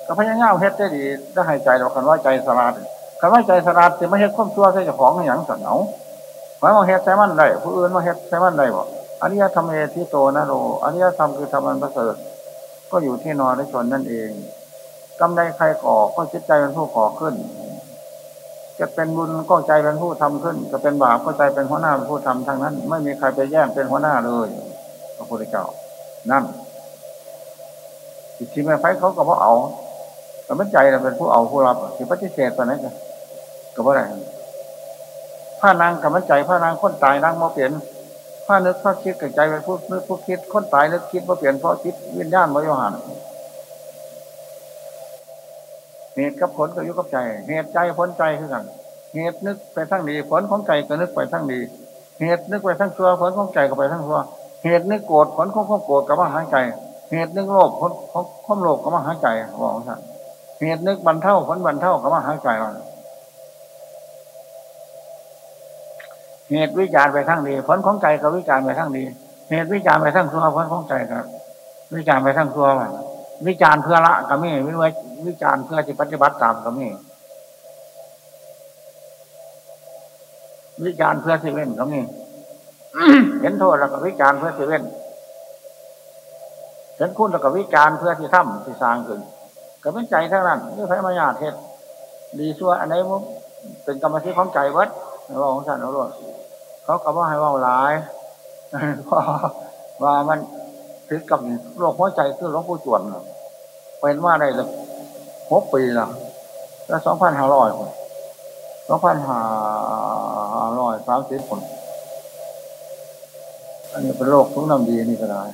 ก็พยายามเฮ็ดได้ดีได้ให้ใจเราคันว่าใจสลาดคันว่าใจสลาดจะไม่เฮ็ดความชั่วใส่เจ้าของอย่างสันเอาหมายว่าเฮ็ดใช้มันได้ผู้อื่นมาเฮ็ดใช้มันได้บ่อันนี้ทำเอที่โตนะโรอันนี้ทำคือทำมันประเสริฐก็อยู่ที่นอนในชนนั่นเองกำไรใครก่อก็จิตใจเป็นผู้ก่อขึ้น จะเป็นบุญก็ใจเป็นผู้ทำขึ้น จะเป็นบาปก็ใจเป็นหัวหน้าผู้ทำทางนั้น ไม่มีใครไปแย่งเป็นหัวหน้าเลยพระพุทธเจ้านั่นที่ม่ไฟเขาก็บ่เอาแต่มันใจเราเป็นผู้เอาผู้รับที่ปฏิเสธตอนนั้นก็บ่ได้ผ้านางกับมันใจผ้านางคนตายนางมาเปลี่ยนผ้านึกผ้าคิดกับใจเป็นผู้นึกผู้คิดคนตายนึกคิดมาเปลี่ยนเพราะคิดวิญญาณมาโยหัน เหตุกับผลก็อยู่กับใจ เหตุใจผลใจคือกันเหตุนึกไปทั้งดีผลของใจก็นึกไปทั้งดี เหตุนึกไปทั้งชั่วผลของใจก็ไปทั้งชั่วเหตุนึกโกรธผลของความโกรธก็มาหาใจ เหตุนึกโลภคนความโลภก็มาหาใจบอกท่านเหตุนึกบรรเทาผลบรรเทาก็มาหาใจเราเหตุวิจารไปทั้งดี ผลของใจก็วิจารไปทั้งดี เหตุวิจารไปทั้งชั่วผลของใจครับวิจารไปทั้งชั่ววิจารเพื่อละก็มีวิ วิจารเพื่อจะปฏิบัติตามก็มีวิจารเพื่อสิเว้นก็มีเห็นโทษแล้วก็วิจารเพื่อสิเว้นเห็นคุณแล้วก็วิจารเพื่อที่ทำที่สร้างขึ้นก็เป็นใจทั้งนั้นนี่พระมายาเทศดีชั่วอันไหนมุเป็นกรรมสิทธิ์ของใจวัดเราของสันเราด้วยเขาก็ว่าให้ว่าหลายเพราะว่ามันถึงกับโรคหัวใจคือหลวงปู่จวนเป็นว่าได้เลย หกปีแล้วแล้วสองพันห้าร้อยคนสองพันห้าร้อยสามสิบคน อันนี้เป็นโรคทุกน้ำดีนี่ก็ได้